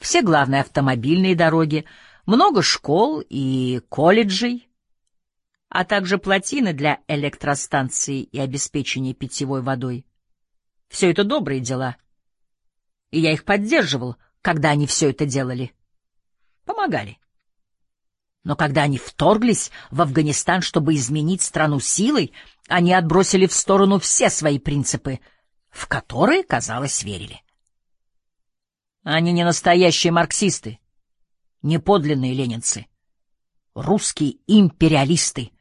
все главные автомобильные дороги, много школ и колледжей а также плотины для электростанции и обеспечения питьевой водой. Все это добрые дела. И я их поддерживал, когда они все это делали. Помогали. Но когда они вторглись в Афганистан, чтобы изменить страну силой, они отбросили в сторону все свои принципы, в которые, казалось, верили. Они не настоящие марксисты, не подлинные ленинцы, русские империалисты —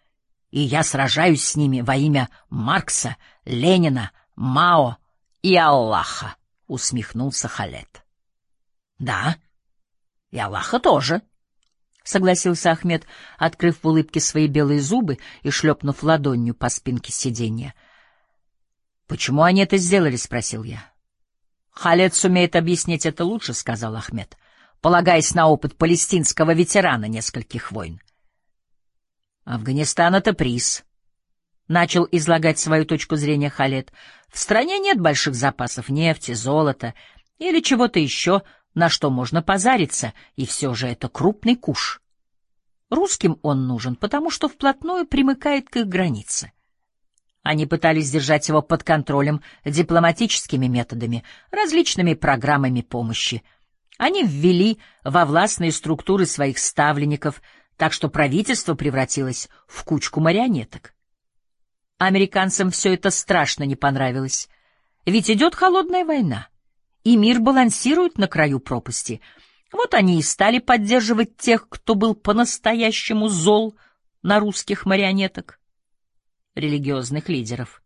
и я сражаюсь с ними во имя Маркса, Ленина, Мао и Аллаха, — усмехнулся Халет. — Да, — И Аллаха тоже, — согласился Ахмед, открыв в улыбке свои белые зубы и шлепнув ладонью по спинке сиденья. — Почему они это сделали? — спросил я. — Халет сумеет объяснить это лучше, — сказал Ахмед, полагаясь на опыт палестинского ветерана нескольких войн. — Афганистан — это приз, — начал излагать свою точку зрения Халет. — В стране нет больших запасов нефти, золота или чего-то еще, на что можно позариться, и все же это крупный куш. Русским он нужен, потому что вплотную примыкает к их границе. Они пытались держать его под контролем дипломатическими методами, различными программами помощи. Они ввели во властные структуры своих ставленников, так что правительство превратилось в кучку марионеток. Американцам все это страшно не понравилось, ведь идет холодная война и мир балансирует на краю пропасти. Вот они и стали поддерживать тех, кто был по-настоящему зол на русских марионеток, религиозных лидеров.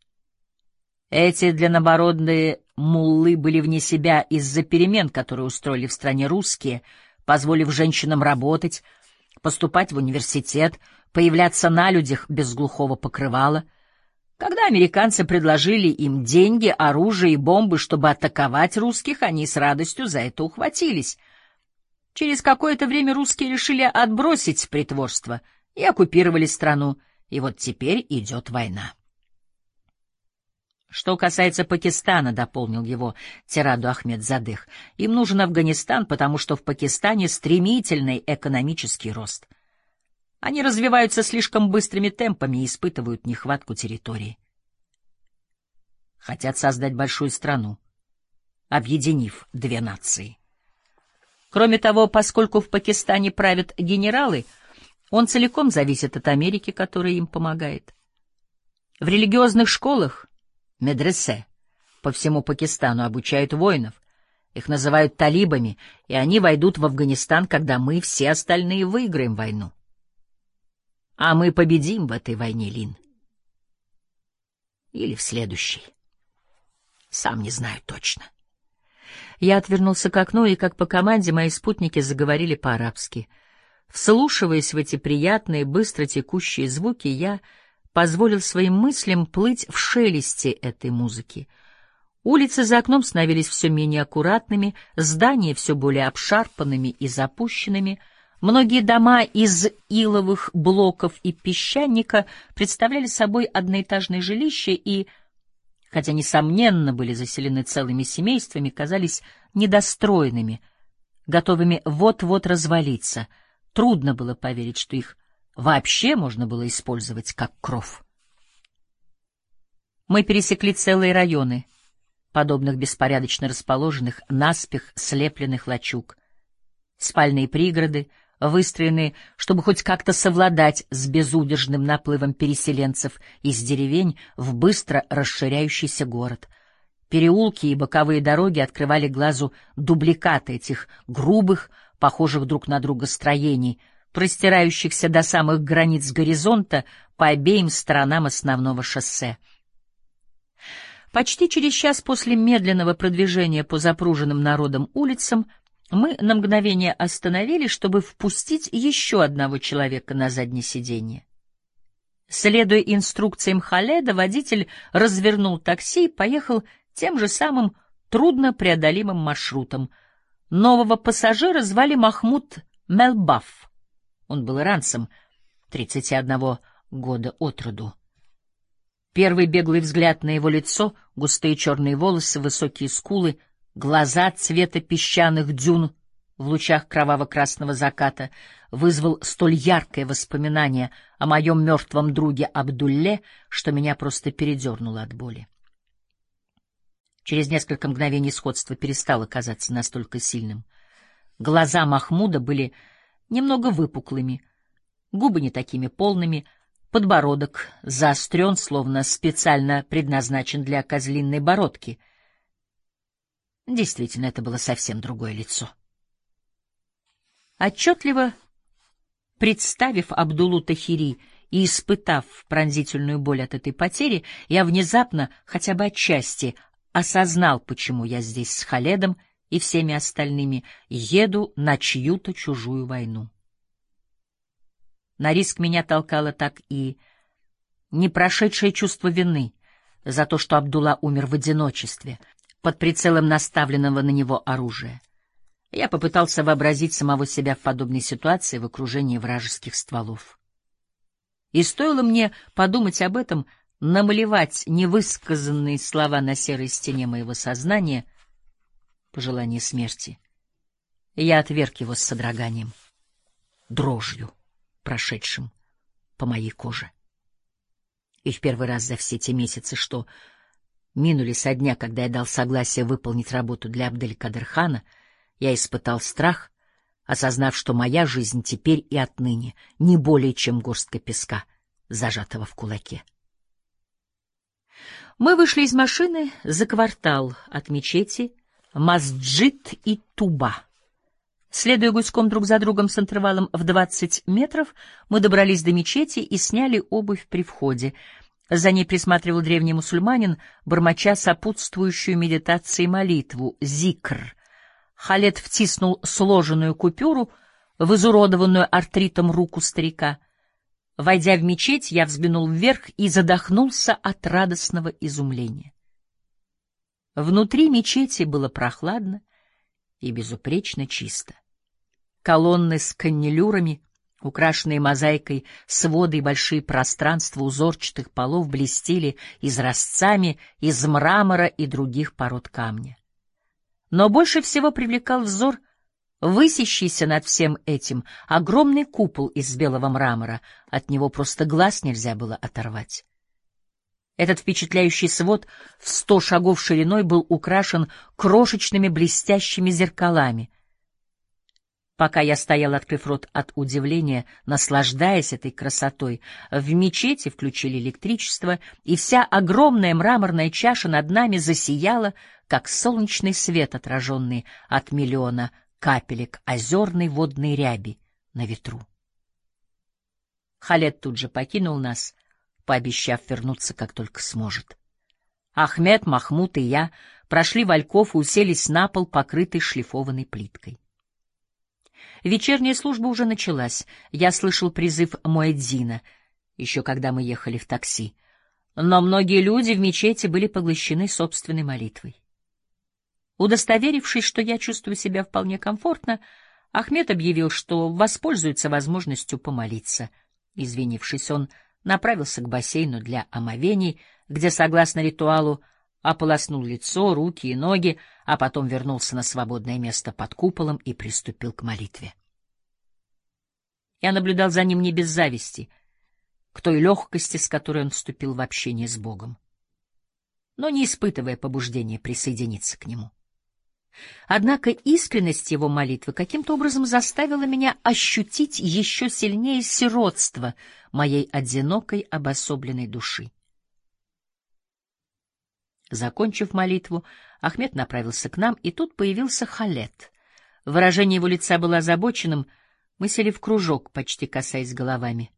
Эти длиннобородные муллы были вне себя из-за перемен, которые устроили в стране русские, позволив женщинам работать, поступать в университет, появляться на людях без глухого покрывала — когда американцы предложили им деньги, оружие и бомбы, чтобы атаковать русских, они с радостью за это ухватились. Через какое-то время русские решили отбросить притворство и оккупировали страну, и вот теперь идет война. Что касается Пакистана, дополнил его тираду Ахмед Задых, им нужен Афганистан, потому что в Пакистане стремительный экономический рост — они развиваются слишком быстрыми темпами и испытывают нехватку территории. Хотят создать большую страну, объединив две нации. Кроме того, поскольку в Пакистане правят генералы, он целиком зависит от Америки, которая им помогает. В религиозных школах, медресе, по всему Пакистану обучают воинов, их называют талибами, и они войдут в Афганистан, когда мы все остальные выиграем войну. А мы победим в этой войне, Лин. Или в следующей. Сам не знаю точно. Я отвернулся к окну, и, как по команде, мои спутники заговорили по-арабски. Вслушиваясь в эти приятные, быстро текущие звуки, я позволил своим мыслям плыть в шелесте этой музыки. Улицы за окном становились все менее аккуратными, здания все более обшарпанными и запущенными — Многие дома из иловых блоков и песчаника представляли собой одноэтажные жилища и, хотя, несомненно, были заселены целыми семействами, казались недостроенными, готовыми вот-вот развалиться. Трудно было поверить, что их вообще можно было использовать как кров. Мы пересекли целые районы, подобных беспорядочно расположенных, наспех слепленных лачуг, спальные пригороды, выстроены, чтобы хоть как-то совладать с безудержным наплывом переселенцев из деревень в быстро расширяющийся город. Переулки и боковые дороги открывали глазу дубликаты этих грубых, похожих друг на друга строений, простирающихся до самых границ горизонта по обеим сторонам основного шоссе. Почти через час после медленного продвижения по запруженным народом улицам мы на мгновение остановились, чтобы впустить еще одного человека на заднее сиденье. Следуя инструкциям Халеда, водитель развернул такси и поехал тем же самым труднопреодолимым маршрутом. Нового пассажира звали Махмуд Мелбаф. Он был иранцем, 31 года от роду. Первый беглый взгляд на его лицо, густые черные волосы, высокие скулы — Глаза цвета песчаных дюн в лучах кроваво-красного заката вызвал столь яркое воспоминание о моем мертвом друге Абдулле, что меня просто передернуло от боли. Через несколько мгновений сходство перестало казаться настолько сильным. Глаза Махмуда были немного выпуклыми, губы не такими полными, подбородок заострен, словно специально предназначен для козлиной бородки — Действительно, это было совсем другое лицо. Отчетливо представив Абдулу Тахири и испытав пронзительную боль от этой потери, я внезапно, хотя бы отчасти, осознал, почему я здесь с Халедом и всеми остальными еду на чью-то чужую войну. На риск меня толкало так и непрошедшее чувство вины за то, что Абдулла умер в одиночестве, под прицелом наставленного на него оружия. Я попытался вообразить самого себя в подобной ситуации в окружении вражеских стволов. И стоило мне подумать об этом, намалевать невысказанные слова на серой стене моего сознания, пожелание смерти. Я отверг его с содроганием, дрожью, прошедшим по моей коже. И в первый раз за все те месяцы, что минули со дня, когда я дал согласие выполнить работу для Абдель-Кадырхана, я испытал страх, осознав, что моя жизнь теперь и отныне не более чем горстка песка, зажатого в кулаке. Мы вышли из машины за квартал от мечети Масджид и Туба. Следуя гуськом друг за другом с интервалом в двадцать метров, мы добрались до мечети и сняли обувь при входе. За ней присматривал древний мусульманин, бормоча сопутствующую медитации молитву «Зикр». Халет втиснул сложенную купюру в изуродованную артритом руку старика. Войдя в мечеть, я взглянул вверх и задохнулся от радостного изумления. Внутри мечети было прохладно и безупречно чисто. Колонны с каннелюрами, украшенные мозаикой, своды и большие пространства узорчатых полов блестели изразцами из мрамора и других пород камня. Но больше всего привлекал взор высящийся над всем этим огромный купол из белого мрамора, от него просто глаз нельзя было оторвать. Этот впечатляющий свод в сто шагов шириной был украшен крошечными блестящими зеркалами. Пока я стоял, открыв рот от удивления, наслаждаясь этой красотой, в мечети включили электричество, и вся огромная мраморная чаша над нами засияла, как солнечный свет, отраженный от миллиона капелек озерной водной ряби на ветру. Халет тут же покинул нас, пообещав вернуться, как только сможет. Ахмед, Махмуд и я прошли вальков и уселись на пол, покрытый шлифованной плиткой. Вечерняя служба уже началась. Я слышал призыв Муэдзина, еще когда мы ехали в такси. Но многие люди в мечети были поглощены собственной молитвой. Удостоверившись, что я чувствую себя вполне комфортно, Ахмед объявил, что воспользуется возможностью помолиться. Извинившись, он направился к бассейну для омовений, где, согласно ритуалу, ополоснул лицо, руки и ноги, а потом вернулся на свободное место под куполом и приступил к молитве. Я наблюдал за ним не без зависти, к той легкости, с которой он вступил в общение с Богом, но не испытывая побуждения присоединиться к нему. Однако искренность его молитвы каким-то образом заставила меня ощутить еще сильнее сиротство моей одинокой обособленной души. Закончив молитву, Ахмед направился к нам, и тут появился Халет. Выражение его лица было озабоченным. Мы сели в кружок, почти касаясь головами.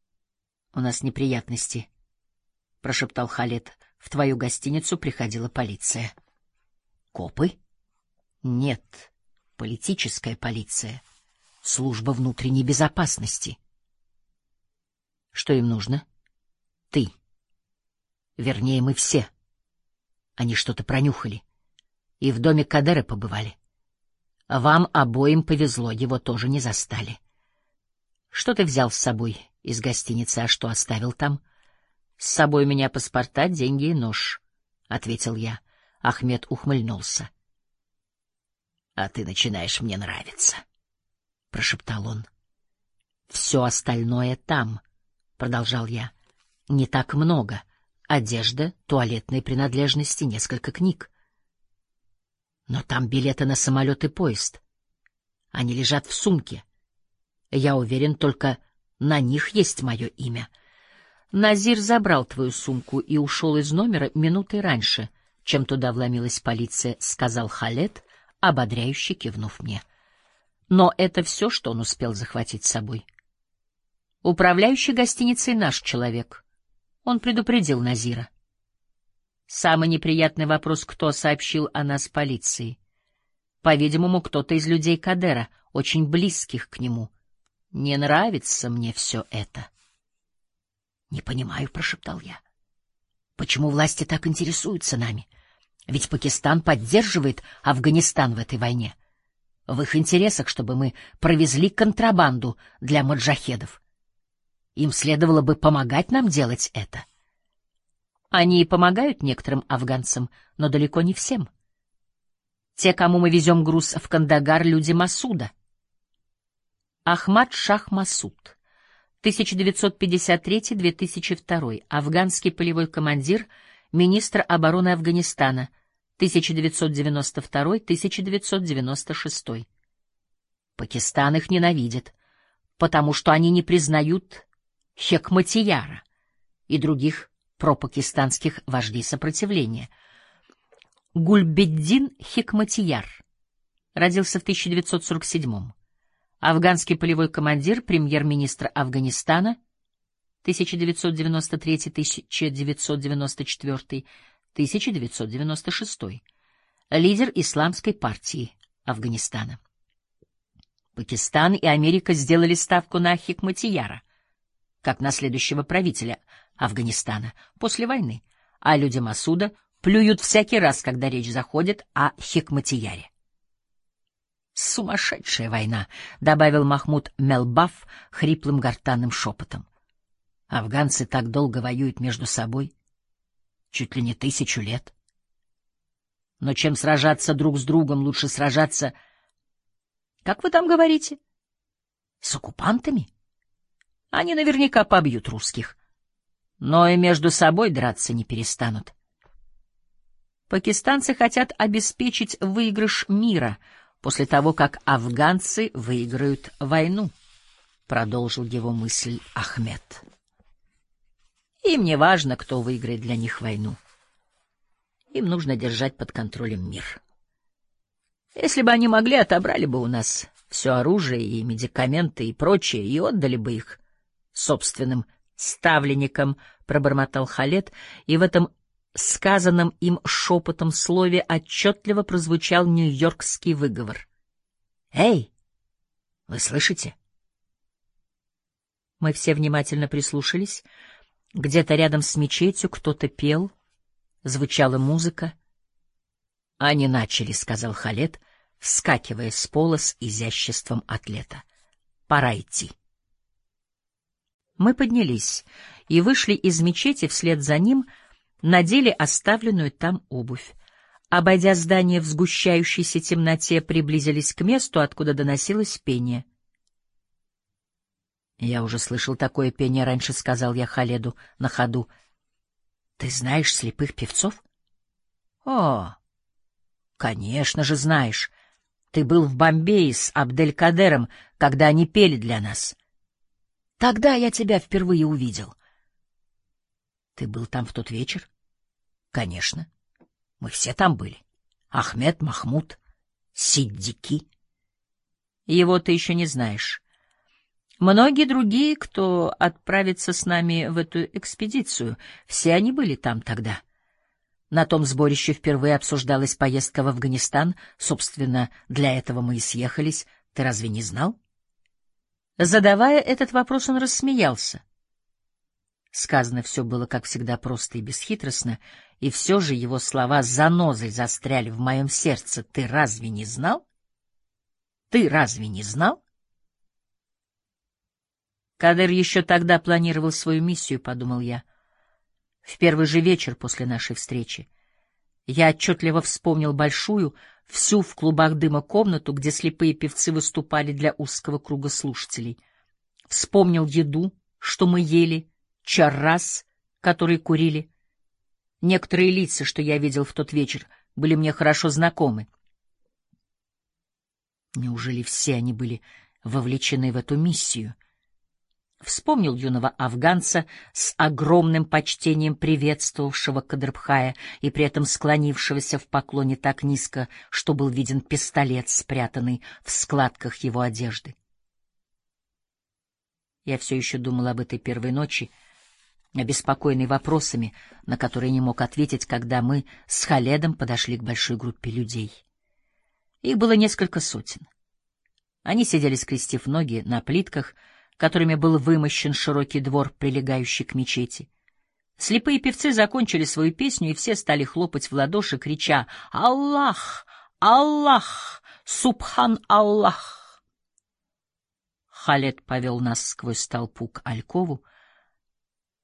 — У нас неприятности, — прошептал Халет. — В твою гостиницу приходила полиция. — Копы? — нет, политическая полиция, служба внутренней безопасности. Что им нужно? Ты. Вернее, мы все. Они что-то пронюхали. И в доме Кадера побывали. Вам обоим повезло, его тоже не застали. Что ты взял с собой из гостиницы, а что оставил там? С собой у меня паспорта, деньги и нож, — ответил я. Ахмед ухмыльнулся. — а ты начинаешь мне нравиться, — прошептал он. — Все остальное там, — продолжал я. — Не так много. Одежда, туалетные принадлежности, несколько книг. Но там билеты на самолет и поезд. Они лежат в сумке. Я уверен, только на них есть мое имя. Назир забрал твою сумку и ушел из номера минутой раньше, чем туда вломилась полиция, — сказал Халет, ободряюще кивнув мне. Но это все, что он успел захватить с собой. Управляющий гостиницей наш человек. Он предупредил Назира. Самый неприятный вопрос, кто сообщил о нас полиции. По-видимому, кто-то из людей Кадера, очень близких к нему. Не нравится мне все это. — Не понимаю, — прошептал я. — Почему власти так интересуются нами? Ведь Пакистан поддерживает Афганистан в этой войне. В их интересах, чтобы мы провезли контрабанду для маджахедов. Им следовало бы помогать нам делать это. Они и помогают некоторым афганцам, но далеко не всем. Те, кому мы везем груз в Кандагар, люди Масуда. Ахмад Шах Масуд, 1953-2002, афганский полевой командир, министр обороны Афганистана, 1992-1996. Пакистан их ненавидит, потому что они не признают Хекматияра и других пропакистанских вождей сопротивления. Гульбеддин Хикматияр родился в 1947 Афганский полевой командир, премьер-министр Афганистана 1993-1994, 1996. Лидер исламской партии Афганистана. Пакистан и Америка сделали ставку на Хикматияра как на следующего правителя Афганистана после войны, а люди Масуда плюют всякий раз, когда речь заходит о Хикматияре. «Сумасшедшая война», — добавил Махмуд Мелбаф хриплым гортанным шепотом. «Афганцы так долго воюют между собой, чуть ли не тысячу лет. Но чем сражаться друг с другом, лучше сражаться... Как вы там говорите? С оккупантами?» Они наверняка побьют русских. Но и между собой драться не перестанут. Пакистанцы хотят обеспечить выигрыш мира после того, как афганцы выиграют войну, продолжил его мысль Ахмед. Им не важно, кто выиграет для них войну. Им нужно держать под контролем мир. Если бы они могли, отобрали бы у нас все оружие и медикаменты и прочее и отдали бы их собственным ставленником, пробормотал Халет, и в этом сказанном им шепотом слове отчетливо прозвучал нью-йоркский выговор. «Эй, вы слышите?» Мы все внимательно прислушались. Где-то рядом с мечетью кто-то пел, звучала музыка. «Они начали», — сказал Халет, вскакивая с пола с изяществом атлета. «Пора идти». Мы поднялись и вышли из мечети вслед за ним, надели оставленную там обувь. Обойдя здание в сгущающейся темноте, приблизились к месту, откуда доносилось пение. «Я уже слышал такое пение раньше», — сказал я Халеду на ходу. «Ты знаешь слепых певцов?» «О, конечно же знаешь. Ты был в Бомбее с Абделькадером, когда они пели для нас. Тогда я тебя впервые увидел. Ты был там в тот вечер? Конечно. Мы все там были. Ахмед, Махмуд, Сиддики. Его ты еще не знаешь. Многие другие, кто отправится с нами в эту экспедицию, все они были там тогда. На том сборище впервые обсуждалась поездка в Афганистан. Собственно, для этого мы и съехались. Ты разве не знал? — Задавая этот вопрос, он рассмеялся. Сказано все было, как всегда, просто и бесхитростно, и все же его слова занозой застряли в моем сердце. Ты разве не знал? Ты разве не знал? Кадер еще тогда планировал свою миссию, — подумал я. В первый же вечер после нашей встречи. Я отчетливо вспомнил большую, всю в клубах дыма комнату, где слепые певцы выступали для узкого круга слушателей. Вспомнил еду, что мы ели, чаррас, который курили. Некоторые лица, что я видел в тот вечер, были мне хорошо знакомы. Неужели все они были вовлечены в эту миссию? Вспомнил юного афганца с огромным почтением приветствовавшего Кадрбхая и при этом склонившегося в поклоне так низко, что был виден пистолет, спрятанный в складках его одежды. Я все еще думал об этой первой ночи, обеспокоенный вопросами, на которые не мог ответить, когда мы с Халедом подошли к большой группе людей. Их было несколько сотен. Они сидели, скрестив ноги на плитках, которыми был вымощен широкий двор, прилегающий к мечети. Слепые певцы закончили свою песню, и все стали хлопать в ладоши, крича «Аллах! Аллах! Субхан Аллах!» Халет повел нас сквозь толпу к Алькову,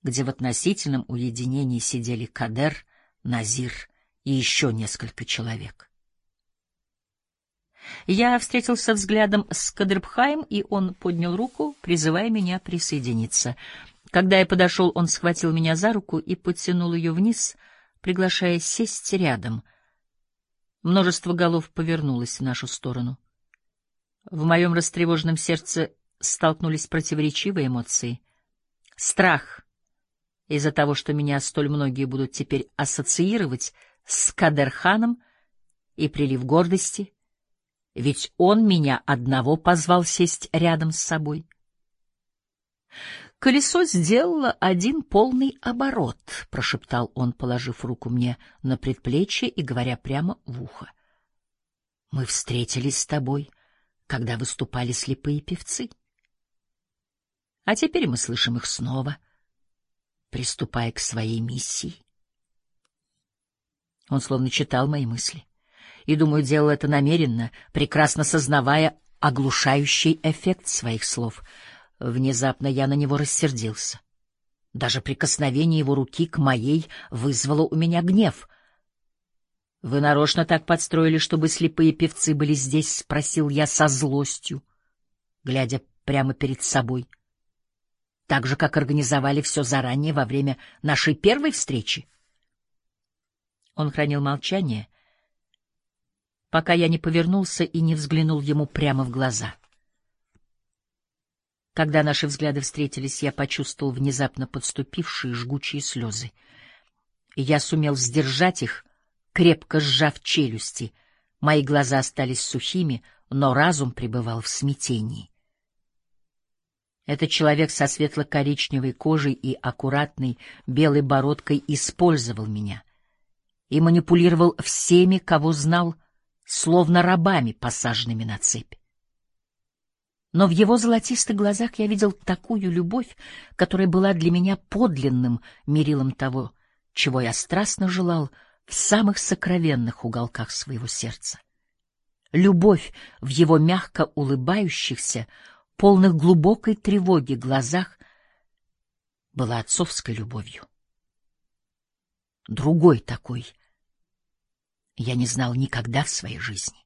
где в относительном уединении сидели Кадер, Назир и еще несколько человек. Я встретился взглядом с Кадрбхаем, и он поднял руку, призывая меня присоединиться. Когда я подошел, он схватил меня за руку и подтянул ее вниз, приглашая сесть рядом. Множество голов повернулось в нашу сторону. В моем растревоженном сердце столкнулись противоречивые эмоции. Страх из-за того, что меня столь многие будут теперь ассоциировать с Кадерханом, и прилив гордости, ведь он меня одного позвал сесть рядом с собой. Колесо сделало один полный оборот, прошептал он, положив руку мне на предплечье и говоря прямо в ухо. Мы встретились с тобой, когда выступали слепые певцы. А теперь мы слышим их снова, приступая к своей миссии. Он словно читал мои мысли, и, думаю, делал это намеренно, прекрасно сознавая оглушающий эффект своих слов — Внезапно я на него рассердился. Даже прикосновение его руки к моей вызвало у меня гнев. «Вы нарочно так подстроили, чтобы слепые певцы были здесь?» — спросил я со злостью, глядя прямо перед собой. «Так же, как организовали все заранее во время нашей первой встречи?» Он хранил молчание, пока я не повернулся и не взглянул ему прямо в глаза. — когда наши взгляды встретились, я почувствовал внезапно подступившие жгучие слезы. Я сумел сдержать их, крепко сжав челюсти. Мои глаза остались сухими, но разум пребывал в смятении. Этот человек со светло-коричневой кожей и аккуратной белой бородкой использовал меня и манипулировал всеми, кого знал, словно рабами, посаженными на цепь но в его золотистых глазах я видел такую любовь, которая была для меня подлинным мерилом того, чего я страстно желал в самых сокровенных уголках своего сердца. Любовь в его мягко улыбающихся, полных глубокой тревоги глазах была отцовской любовью. Другой такой я не знал никогда в своей жизни.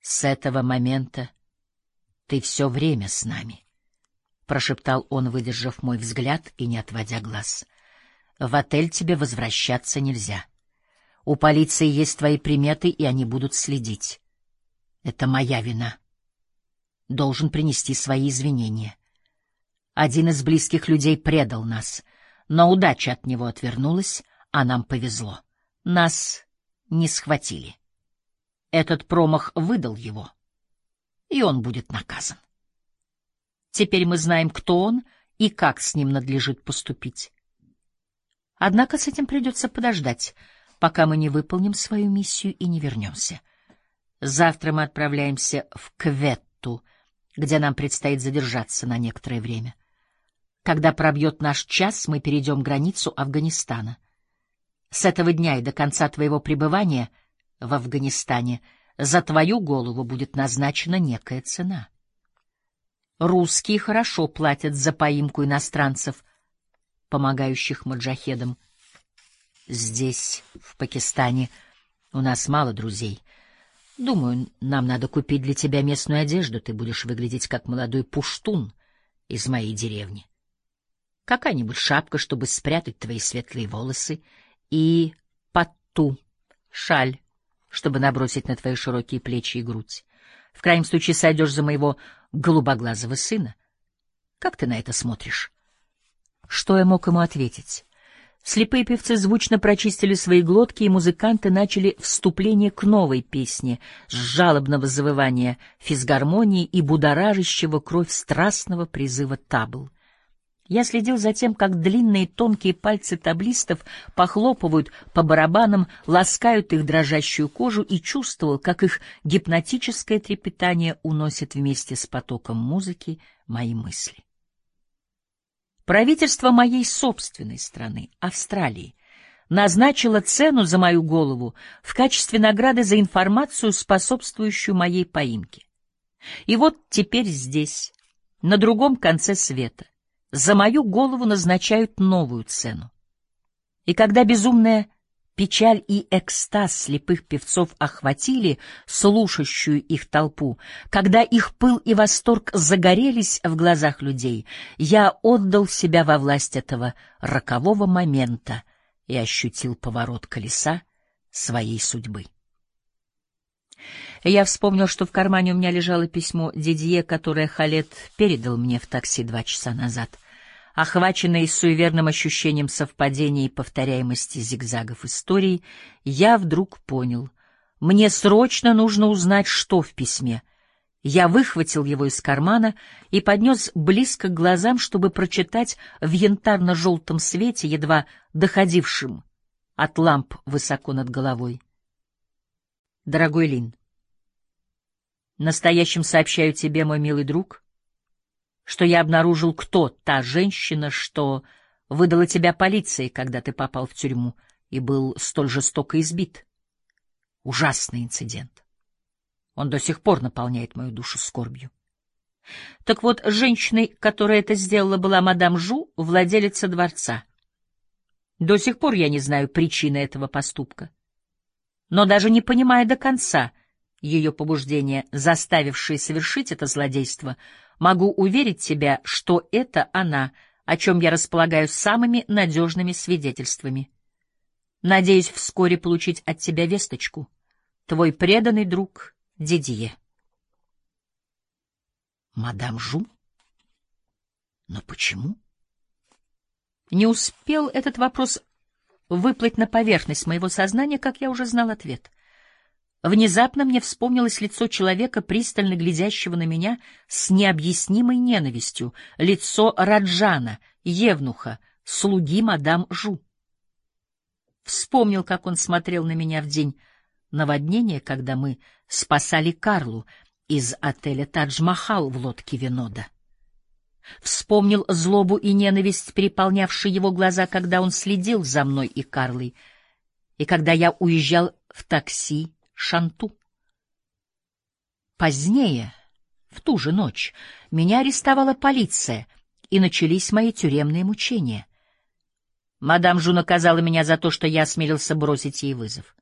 С этого момента ты все время с нами, прошептал он, выдержав мой взгляд и не отводя глаз. В отель тебе возвращаться нельзя. У полиции есть твои приметы, и они будут следить. Это моя вина. Должен принести свои извинения. Один из близких людей предал нас, но удача от него отвернулась, а нам повезло. Нас не схватили. Этот промах выдал его, и он будет наказан. Теперь мы знаем, кто он и как с ним надлежит поступить. Однако с этим придется подождать, пока мы не выполним свою миссию и не вернемся. Завтра мы отправляемся в Кветту, где нам предстоит задержаться на некоторое время. Когда пробьет наш час, мы перейдем границу Афганистана. С этого дня и до конца твоего пребывания — в Афганистане, за твою голову будет назначена некая цена. Русские хорошо платят за поимку иностранцев, помогающих маджахедам. Здесь, в Пакистане, у нас мало друзей. Думаю, нам надо купить для тебя местную одежду, ты будешь выглядеть как молодой пуштун из моей деревни. Какая-нибудь шапка, чтобы спрятать твои светлые волосы, и патту, шаль чтобы набросить на твои широкие плечи и грудь. В крайнем случае сойдешь за моего голубоглазого сына. Как ты на это смотришь? Что я мог ему ответить? Слепые певцы звучно прочистили свои глотки, и музыканты начали вступление к новой песне с жалобного завывания физгармонии и будоражащего кровь страстного призыва табл. Я следил за тем, как длинные тонкие пальцы таблистов похлопывают по барабанам, ласкают их дрожащую кожу и чувствовал, как их гипнотическое трепетание уносит вместе с потоком музыки мои мысли. Правительство моей собственной страны, Австралии, назначило цену за мою голову в качестве награды за информацию, способствующую моей поимке. И вот теперь здесь, на другом конце света, за мою голову назначают новую цену. И когда безумная печаль и экстаз слепых певцов охватили слушающую их толпу, когда их пыл и восторг загорелись в глазах людей, я отдал себя во власть этого рокового момента и ощутил поворот колеса своей судьбы. Я вспомнил, что в кармане у меня лежало письмо Дидье, которое Халет передал мне в такси два часа назад. Охваченный суеверным ощущением совпадения и повторяемости зигзагов истории, я вдруг понял. Мне срочно нужно узнать, что в письме. Я выхватил его из кармана и поднес близко к глазам, чтобы прочитать в янтарно-желтом свете, едва доходившем от ламп высоко над головой. Дорогой Лин, настоящим сообщаю тебе, мой милый друг, что я обнаружил, кто та женщина, что выдала тебя полиции, когда ты попал в тюрьму и был столь жестоко избит. Ужасный инцидент. Он до сих пор наполняет мою душу скорбью. Так вот, женщиной, которая это сделала, была мадам Жу, владелица дворца. До сих пор я не знаю причины этого поступка но даже не понимая до конца ее побуждения, заставившие совершить это злодейство, могу уверить тебя, что это она, о чем я располагаю самыми надежными свидетельствами. Надеюсь вскоре получить от тебя весточку. Твой преданный друг Дидье. Мадам Жу? Но почему? Не успел этот вопрос выплыть на поверхность моего сознания, как я уже знал ответ. Внезапно мне вспомнилось лицо человека, пристально глядящего на меня с необъяснимой ненавистью, лицо Раджана, евнуха, слуги мадам Жу. Вспомнил, как он смотрел на меня в день наводнения, когда мы спасали Карлу из отеля «Тадж-Махал» в лодке Винода. Вспомнил злобу и ненависть, переполнявшие его глаза, когда он следил за мной и Карлой, и когда я уезжал в такси Шанту. Позднее, в ту же ночь, меня арестовала полиция, и начались мои тюремные мучения. Мадам Жу наказала меня за то, что я осмелился бросить ей вызов.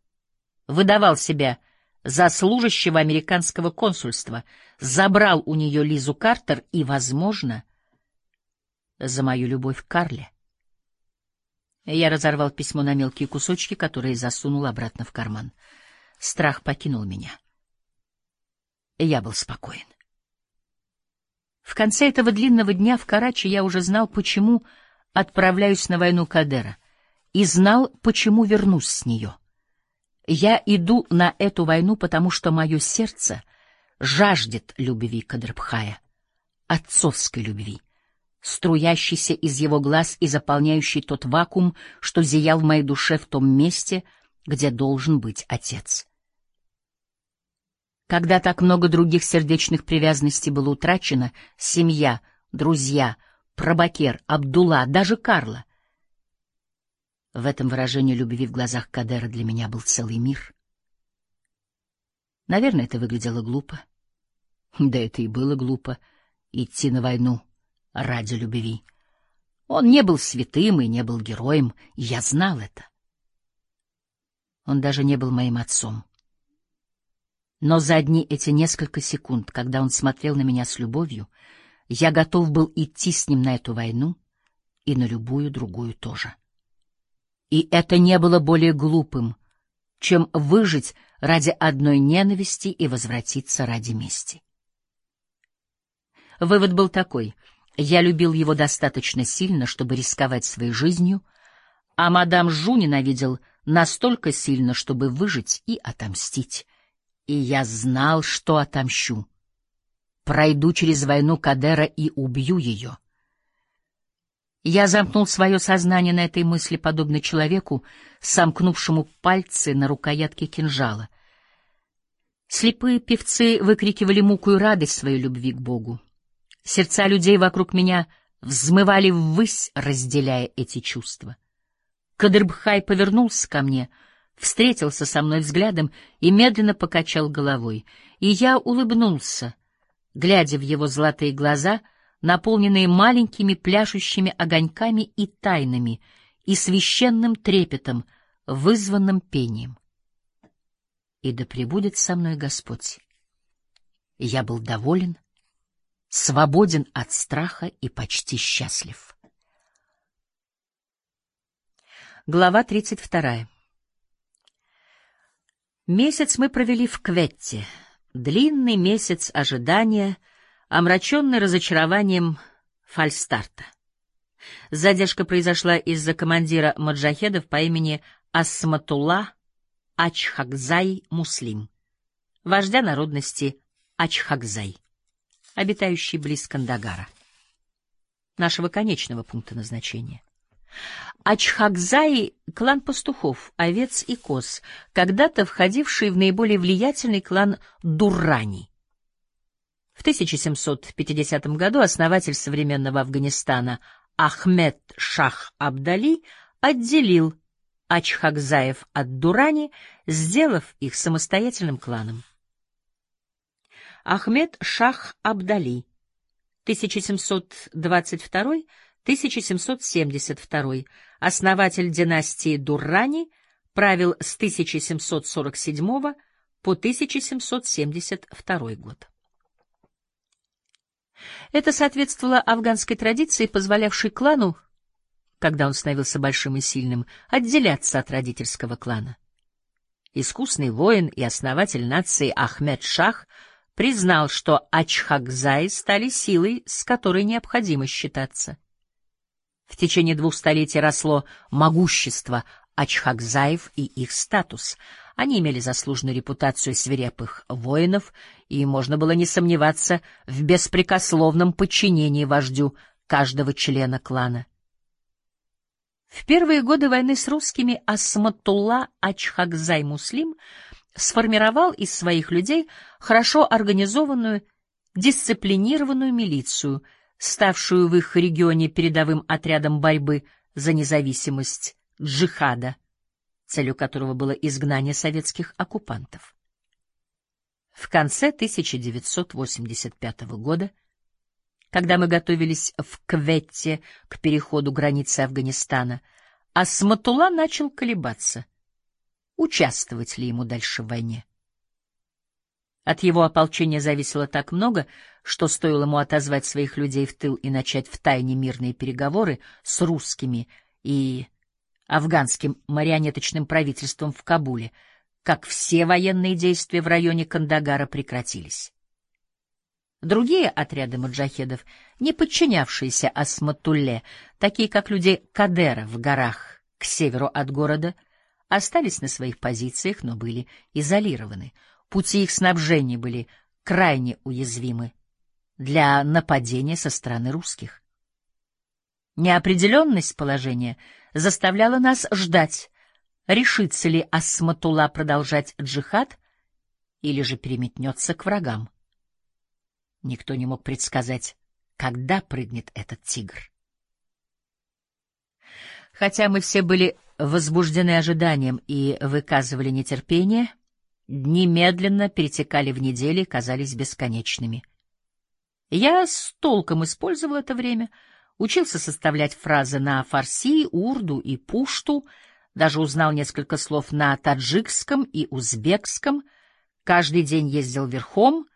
Выдавал себя за служащего американского консульства, забрал у нее Лизу Картер и, возможно, — за мою любовь к Карле. Я разорвал письмо на мелкие кусочки, которые засунул обратно в карман. Страх покинул меня. Я был спокоен. В конце этого длинного дня в Карачи я уже знал, почему отправляюсь на войну Кадера, и знал, почему вернусь с нее. Я иду на эту войну, потому что мое сердце жаждет любви Кадрбхая, отцовской любви струящийся из его глаз и заполняющий тот вакуум, что зиял в моей душе в том месте, где должен быть отец. Когда так много других сердечных привязанностей было утрачено, семья, друзья, Прабакер, Абдулла, даже Карла. В этом выражении любви в глазах Кадера для меня был целый мир. Наверное, это выглядело глупо. Да это и было глупо — идти на войну ради любви. Он не был святым и не был героем, я знал это. Он даже не был моим отцом. Но за одни эти несколько секунд, когда он смотрел на меня с любовью, я готов был идти с ним на эту войну и на любую другую тоже. И это не было более глупым, чем выжить ради одной ненависти и возвратиться ради мести. Вывод был такой — я любил его достаточно сильно, чтобы рисковать своей жизнью, а мадам Жу ненавидел настолько сильно, чтобы выжить и отомстить. И я знал, что отомщу. Пройду через войну Кадера и убью ее. Я замкнул свое сознание на этой мысли, подобно человеку, сомкнувшему пальцы на рукоятке кинжала. Слепые певцы выкрикивали муку и радость своей любви к Богу. Сердца людей вокруг меня взмывали ввысь, разделяя эти чувства. Кадрбхай повернулся ко мне, встретился со мной взглядом и медленно покачал головой, и я улыбнулся, глядя в его золотые глаза — наполненные маленькими пляшущими огоньками и тайнами, и священным трепетом, вызванным пением. И да пребудет со мной Господь. Я был доволен, свободен от страха и почти счастлив. Глава 32. Месяц мы провели в Кветте. Длинный месяц ожидания — омраченный разочарованием фальстарта. Задержка произошла из-за командира маджахедов по имени Асматулла Ачхакзай Муслим, вождя народности Ачхакзай, обитающий близ Кандагара, нашего конечного пункта назначения. Ачхакзай — клан пастухов, овец и коз, когда-то входивший в наиболее влиятельный клан Дуррани — в 1750 году основатель современного Афганистана Ахмед Шах Абдали отделил Ачхакзаев от Дурани, сделав их самостоятельным кланом. Ахмед Шах Абдали 1722-1772, основатель династии Дуррани, правил с 1747 по 1772 год. Это соответствовало афганской традиции, позволявшей клану, когда он становился большим и сильным, отделяться от родительского клана. Искусный воин и основатель нации Ахмед Шах признал, что Ачхакзаи стали силой, с которой необходимо считаться. В течение двух столетий росло могущество Ачхакзаев и их статус — они имели заслуженную репутацию свирепых воинов, и можно было не сомневаться в беспрекословном подчинении вождю каждого члена клана. В первые годы войны с русскими Асматулла Ачхакзай Муслим сформировал из своих людей хорошо организованную, дисциплинированную милицию, ставшую в их регионе передовым отрядом борьбы за независимость джихада целью которого было изгнание советских оккупантов. В конце 1985 года, когда мы готовились в Кветте к переходу границы Афганистана, Асматула начал колебаться, участвовать ли ему дальше в войне. От его ополчения зависело так много, что стоило ему отозвать своих людей в тыл и начать втайне мирные переговоры с русскими и афганским марионеточным правительством в Кабуле, как все военные действия в районе Кандагара прекратились. Другие отряды маджахедов, не подчинявшиеся Асматулле, такие как люди Кадера в горах к северу от города, остались на своих позициях, но были изолированы. Пути их снабжения были крайне уязвимы для нападения со стороны русских. Неопределенность положения заставляла нас ждать, решится ли Асматула продолжать джихад или же переметнется к врагам. Никто не мог предсказать, когда прыгнет этот тигр. Хотя мы все были возбуждены ожиданием и выказывали нетерпение, дни медленно перетекали в недели и казались бесконечными. Я с толком использовал это время — учился составлять фразы на фарси, урду и пушту, даже узнал несколько слов на таджикском и узбекском, каждый день ездил верхом,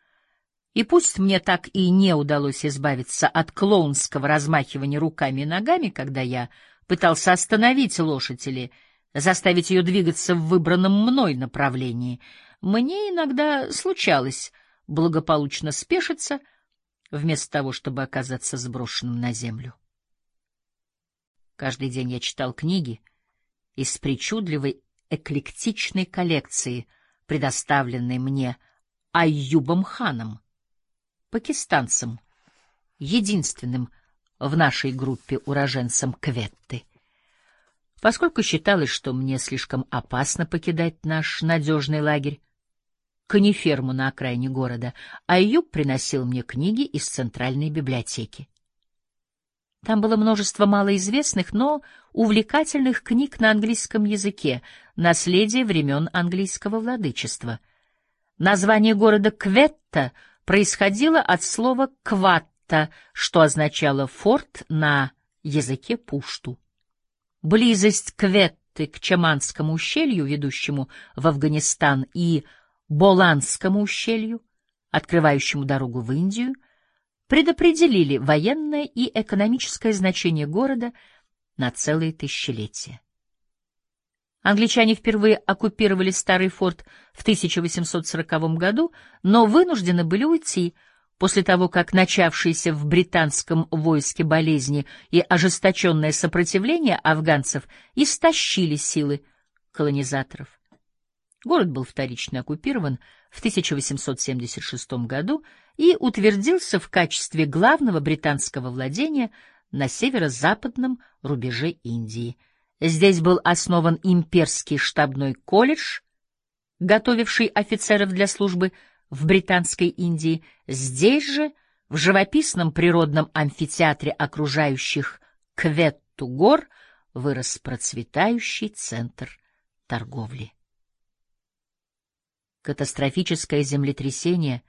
и пусть мне так и не удалось избавиться от клоунского размахивания руками и ногами, когда я пытался остановить лошадь или заставить ее двигаться в выбранном мной направлении, мне иногда случалось благополучно спешиться — вместо того, чтобы оказаться сброшенным на землю. Каждый день я читал книги из причудливой эклектичной коллекции, предоставленной мне Айюбом ханом, пакистанцем, единственным в нашей группе уроженцем Кветты. Поскольку считалось, что мне слишком опасно покидать наш надежный лагерь, кониферму на окраине города, а Юб приносил мне книги из центральной библиотеки. Там было множество малоизвестных, но увлекательных книг на английском языке, наследие времен английского владычества. Название города Кветта происходило от слова «кватта», что означало «форт» на языке пушту. Близость Кветты к Чаманскому ущелью, ведущему в Афганистан, и Боланскому ущелью, открывающему дорогу в Индию, предопределили военное и экономическое значение города на целые тысячелетия. Англичане впервые оккупировали старый форт в 1840 году, но вынуждены были уйти – После того, как начавшиеся в британском войске болезни и ожесточенное сопротивление афганцев истощили силы колонизаторов. Город был вторично оккупирован в 1876 году и утвердился в качестве главного британского владения на северо-западном рубеже Индии. Здесь был основан имперский штабной колледж, готовивший офицеров для службы в Британской Индии, здесь же, в живописном природном амфитеатре окружающих Кветту гор, вырос процветающий центр торговли. Катастрофическое землетрясение,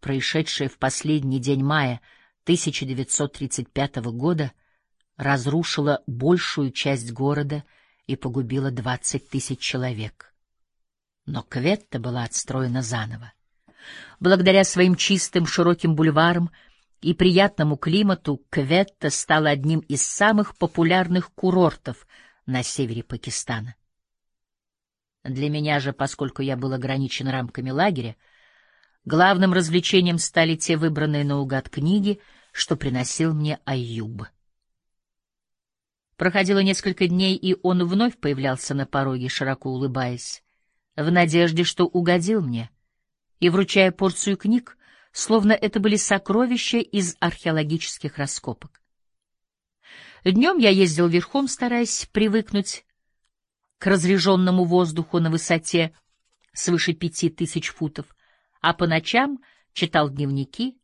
происшедшее в последний день мая 1935 года, разрушило большую часть города и погубило 20 тысяч человек. Но Кветта была отстроена заново. Благодаря своим чистым широким бульварам и приятному климату Кветта стала одним из самых популярных курортов на севере Пакистана. Для меня же, поскольку я был ограничен рамками лагеря, главным развлечением стали те выбранные наугад книги, что приносил мне Аюб. Проходило несколько дней, и он вновь появлялся на пороге, широко улыбаясь, в надежде, что угодил мне — и вручая порцию книг, словно это были сокровища из археологических раскопок. Днем я ездил верхом, стараясь привыкнуть к разреженному воздуху на высоте свыше пяти тысяч футов, а по ночам читал дневники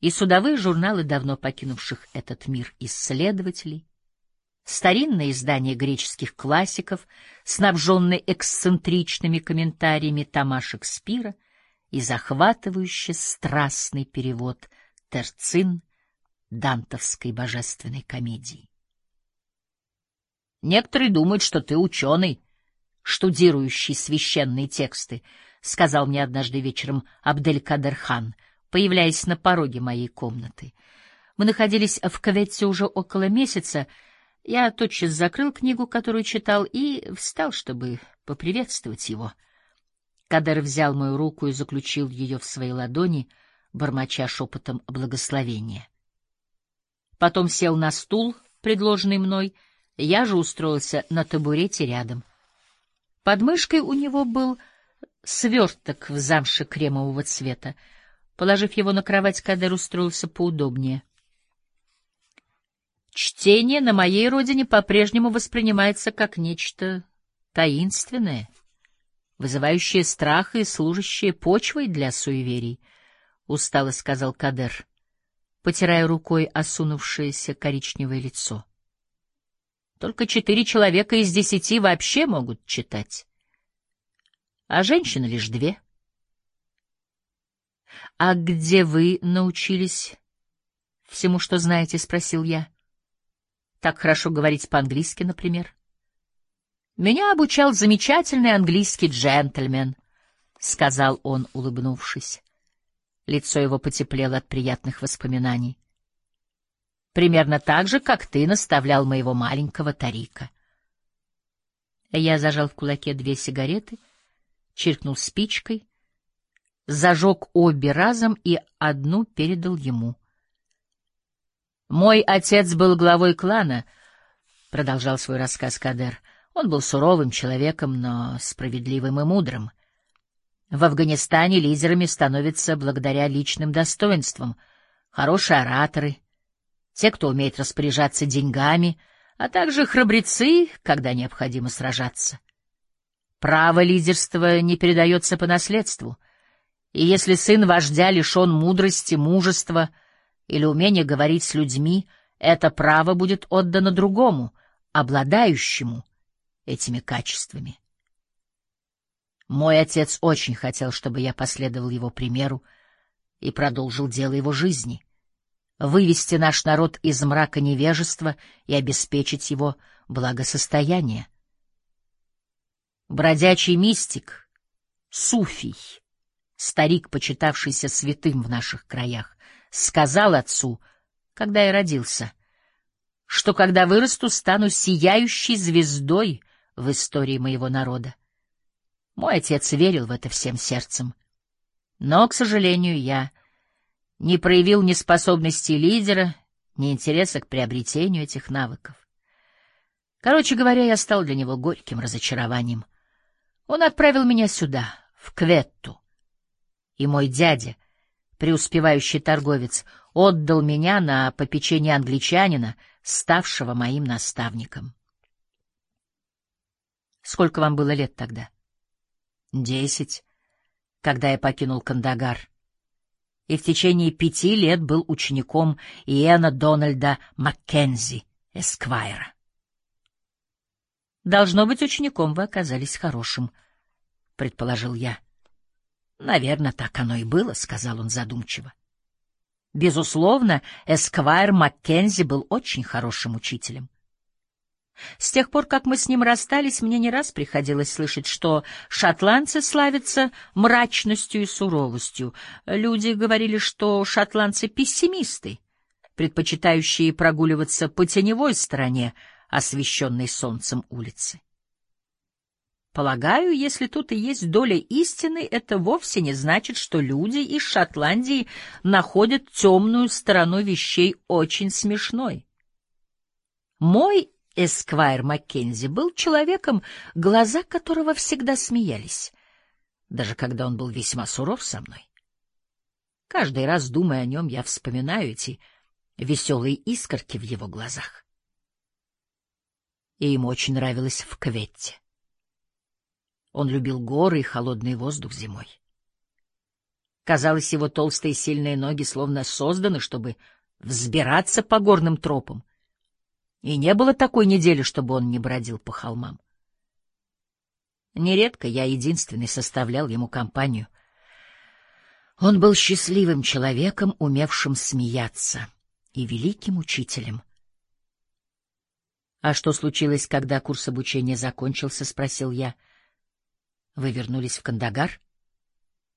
и судовые журналы давно покинувших этот мир исследователей, старинные издания греческих классиков, снабженные эксцентричными комментариями Тома Шекспира — и захватывающе страстный перевод Терцин дантовской божественной комедии. Некоторые думают, что ты ученый, штудирующий священные тексты, сказал мне однажды вечером Абделькадер-хан, появляясь на пороге моей комнаты. Мы находились в Кавете уже около месяца. Я тотчас закрыл книгу, которую читал, и встал, чтобы поприветствовать его — Кадер взял мою руку и заключил ее в свои ладони, бормоча шепотом благословения. Потом сел на стул, предложенный мной, я же устроился на табурете рядом. Под мышкой у него был сверток в замше кремового цвета. Положив его на кровать, Кадер устроился поудобнее. Чтение на моей родине по-прежнему воспринимается как нечто таинственное — вызывающее страх и служащее почвой для суеверий, — устало сказал Кадер, потирая рукой осунувшееся коричневое лицо. Только четыре человека из десяти вообще могут читать, а женщины лишь две. — А где вы научились всему, что знаете? — спросил я. — Так хорошо говорить по-английски, например. — меня обучал замечательный английский джентльмен, — сказал он, улыбнувшись. Лицо его потеплело от приятных воспоминаний. Примерно так же, как ты наставлял моего маленького Тарика. Я зажал в кулаке две сигареты, чиркнул спичкой, зажег обе разом и одну передал ему. «Мой отец был главой клана», — продолжал свой рассказ Кадер, — он был суровым человеком, но справедливым и мудрым. В Афганистане лидерами становятся благодаря личным достоинствам, хорошие ораторы, те, кто умеет распоряжаться деньгами, а также храбрецы, когда необходимо сражаться. Право лидерства не передается по наследству, и если сын вождя лишен мудрости, мужества или умения говорить с людьми, это право будет отдано другому, обладающему этими качествами. Мой отец очень хотел, чтобы я последовал его примеру и продолжил дело его жизни — вывести наш народ из мрака невежества и обеспечить его благосостояние. Бродячий мистик, суфий, старик, почитавшийся святым в наших краях, сказал отцу, когда я родился, что когда вырасту, стану сияющей звездой в истории моего народа. Мой отец верил в это всем сердцем. Но, к сожалению, я не проявил ни способности лидера, ни интереса к приобретению этих навыков. Короче говоря, я стал для него горьким разочарованием. Он отправил меня сюда, в Кветту. И мой дядя, преуспевающий торговец, отдал меня на попечение англичанина, ставшего моим наставником. Сколько вам было лет тогда? Десять, когда я покинул Кандагар. И в течение пяти лет был учеником Иэна Дональда Маккензи, эсквайра. Должно быть, учеником вы оказались хорошим, предположил я. Наверное, так оно и было, сказал он задумчиво. Безусловно, Эсквайр Маккензи был очень хорошим учителем. С тех пор, как мы с ним расстались, мне не раз приходилось слышать, что шотландцы славятся мрачностью и суровостью. Люди говорили, что шотландцы пессимисты, предпочитающие прогуливаться по теневой стороне, освещенной солнцем улицы. Полагаю, если тут и есть доля истины, это вовсе не значит, что люди из Шотландии находят темную сторону вещей очень смешной. Мой эсквайр Маккензи был человеком, глаза которого всегда смеялись, даже когда он был весьма суров со мной. Каждый раз, думая о нем, я вспоминаю эти веселые искорки в его глазах. И ему очень нравилось в Кветте. Он любил горы и холодный воздух зимой. Казалось, его толстые сильные ноги словно созданы, чтобы взбираться по горным тропам. И не было такой недели, чтобы он не бродил по холмам. Нередко я единственный составлял ему компанию. Он был счастливым человеком, умевшим смеяться, и великим учителем. — А что случилось, когда курс обучения закончился? — спросил я. — вы вернулись в Кандагар?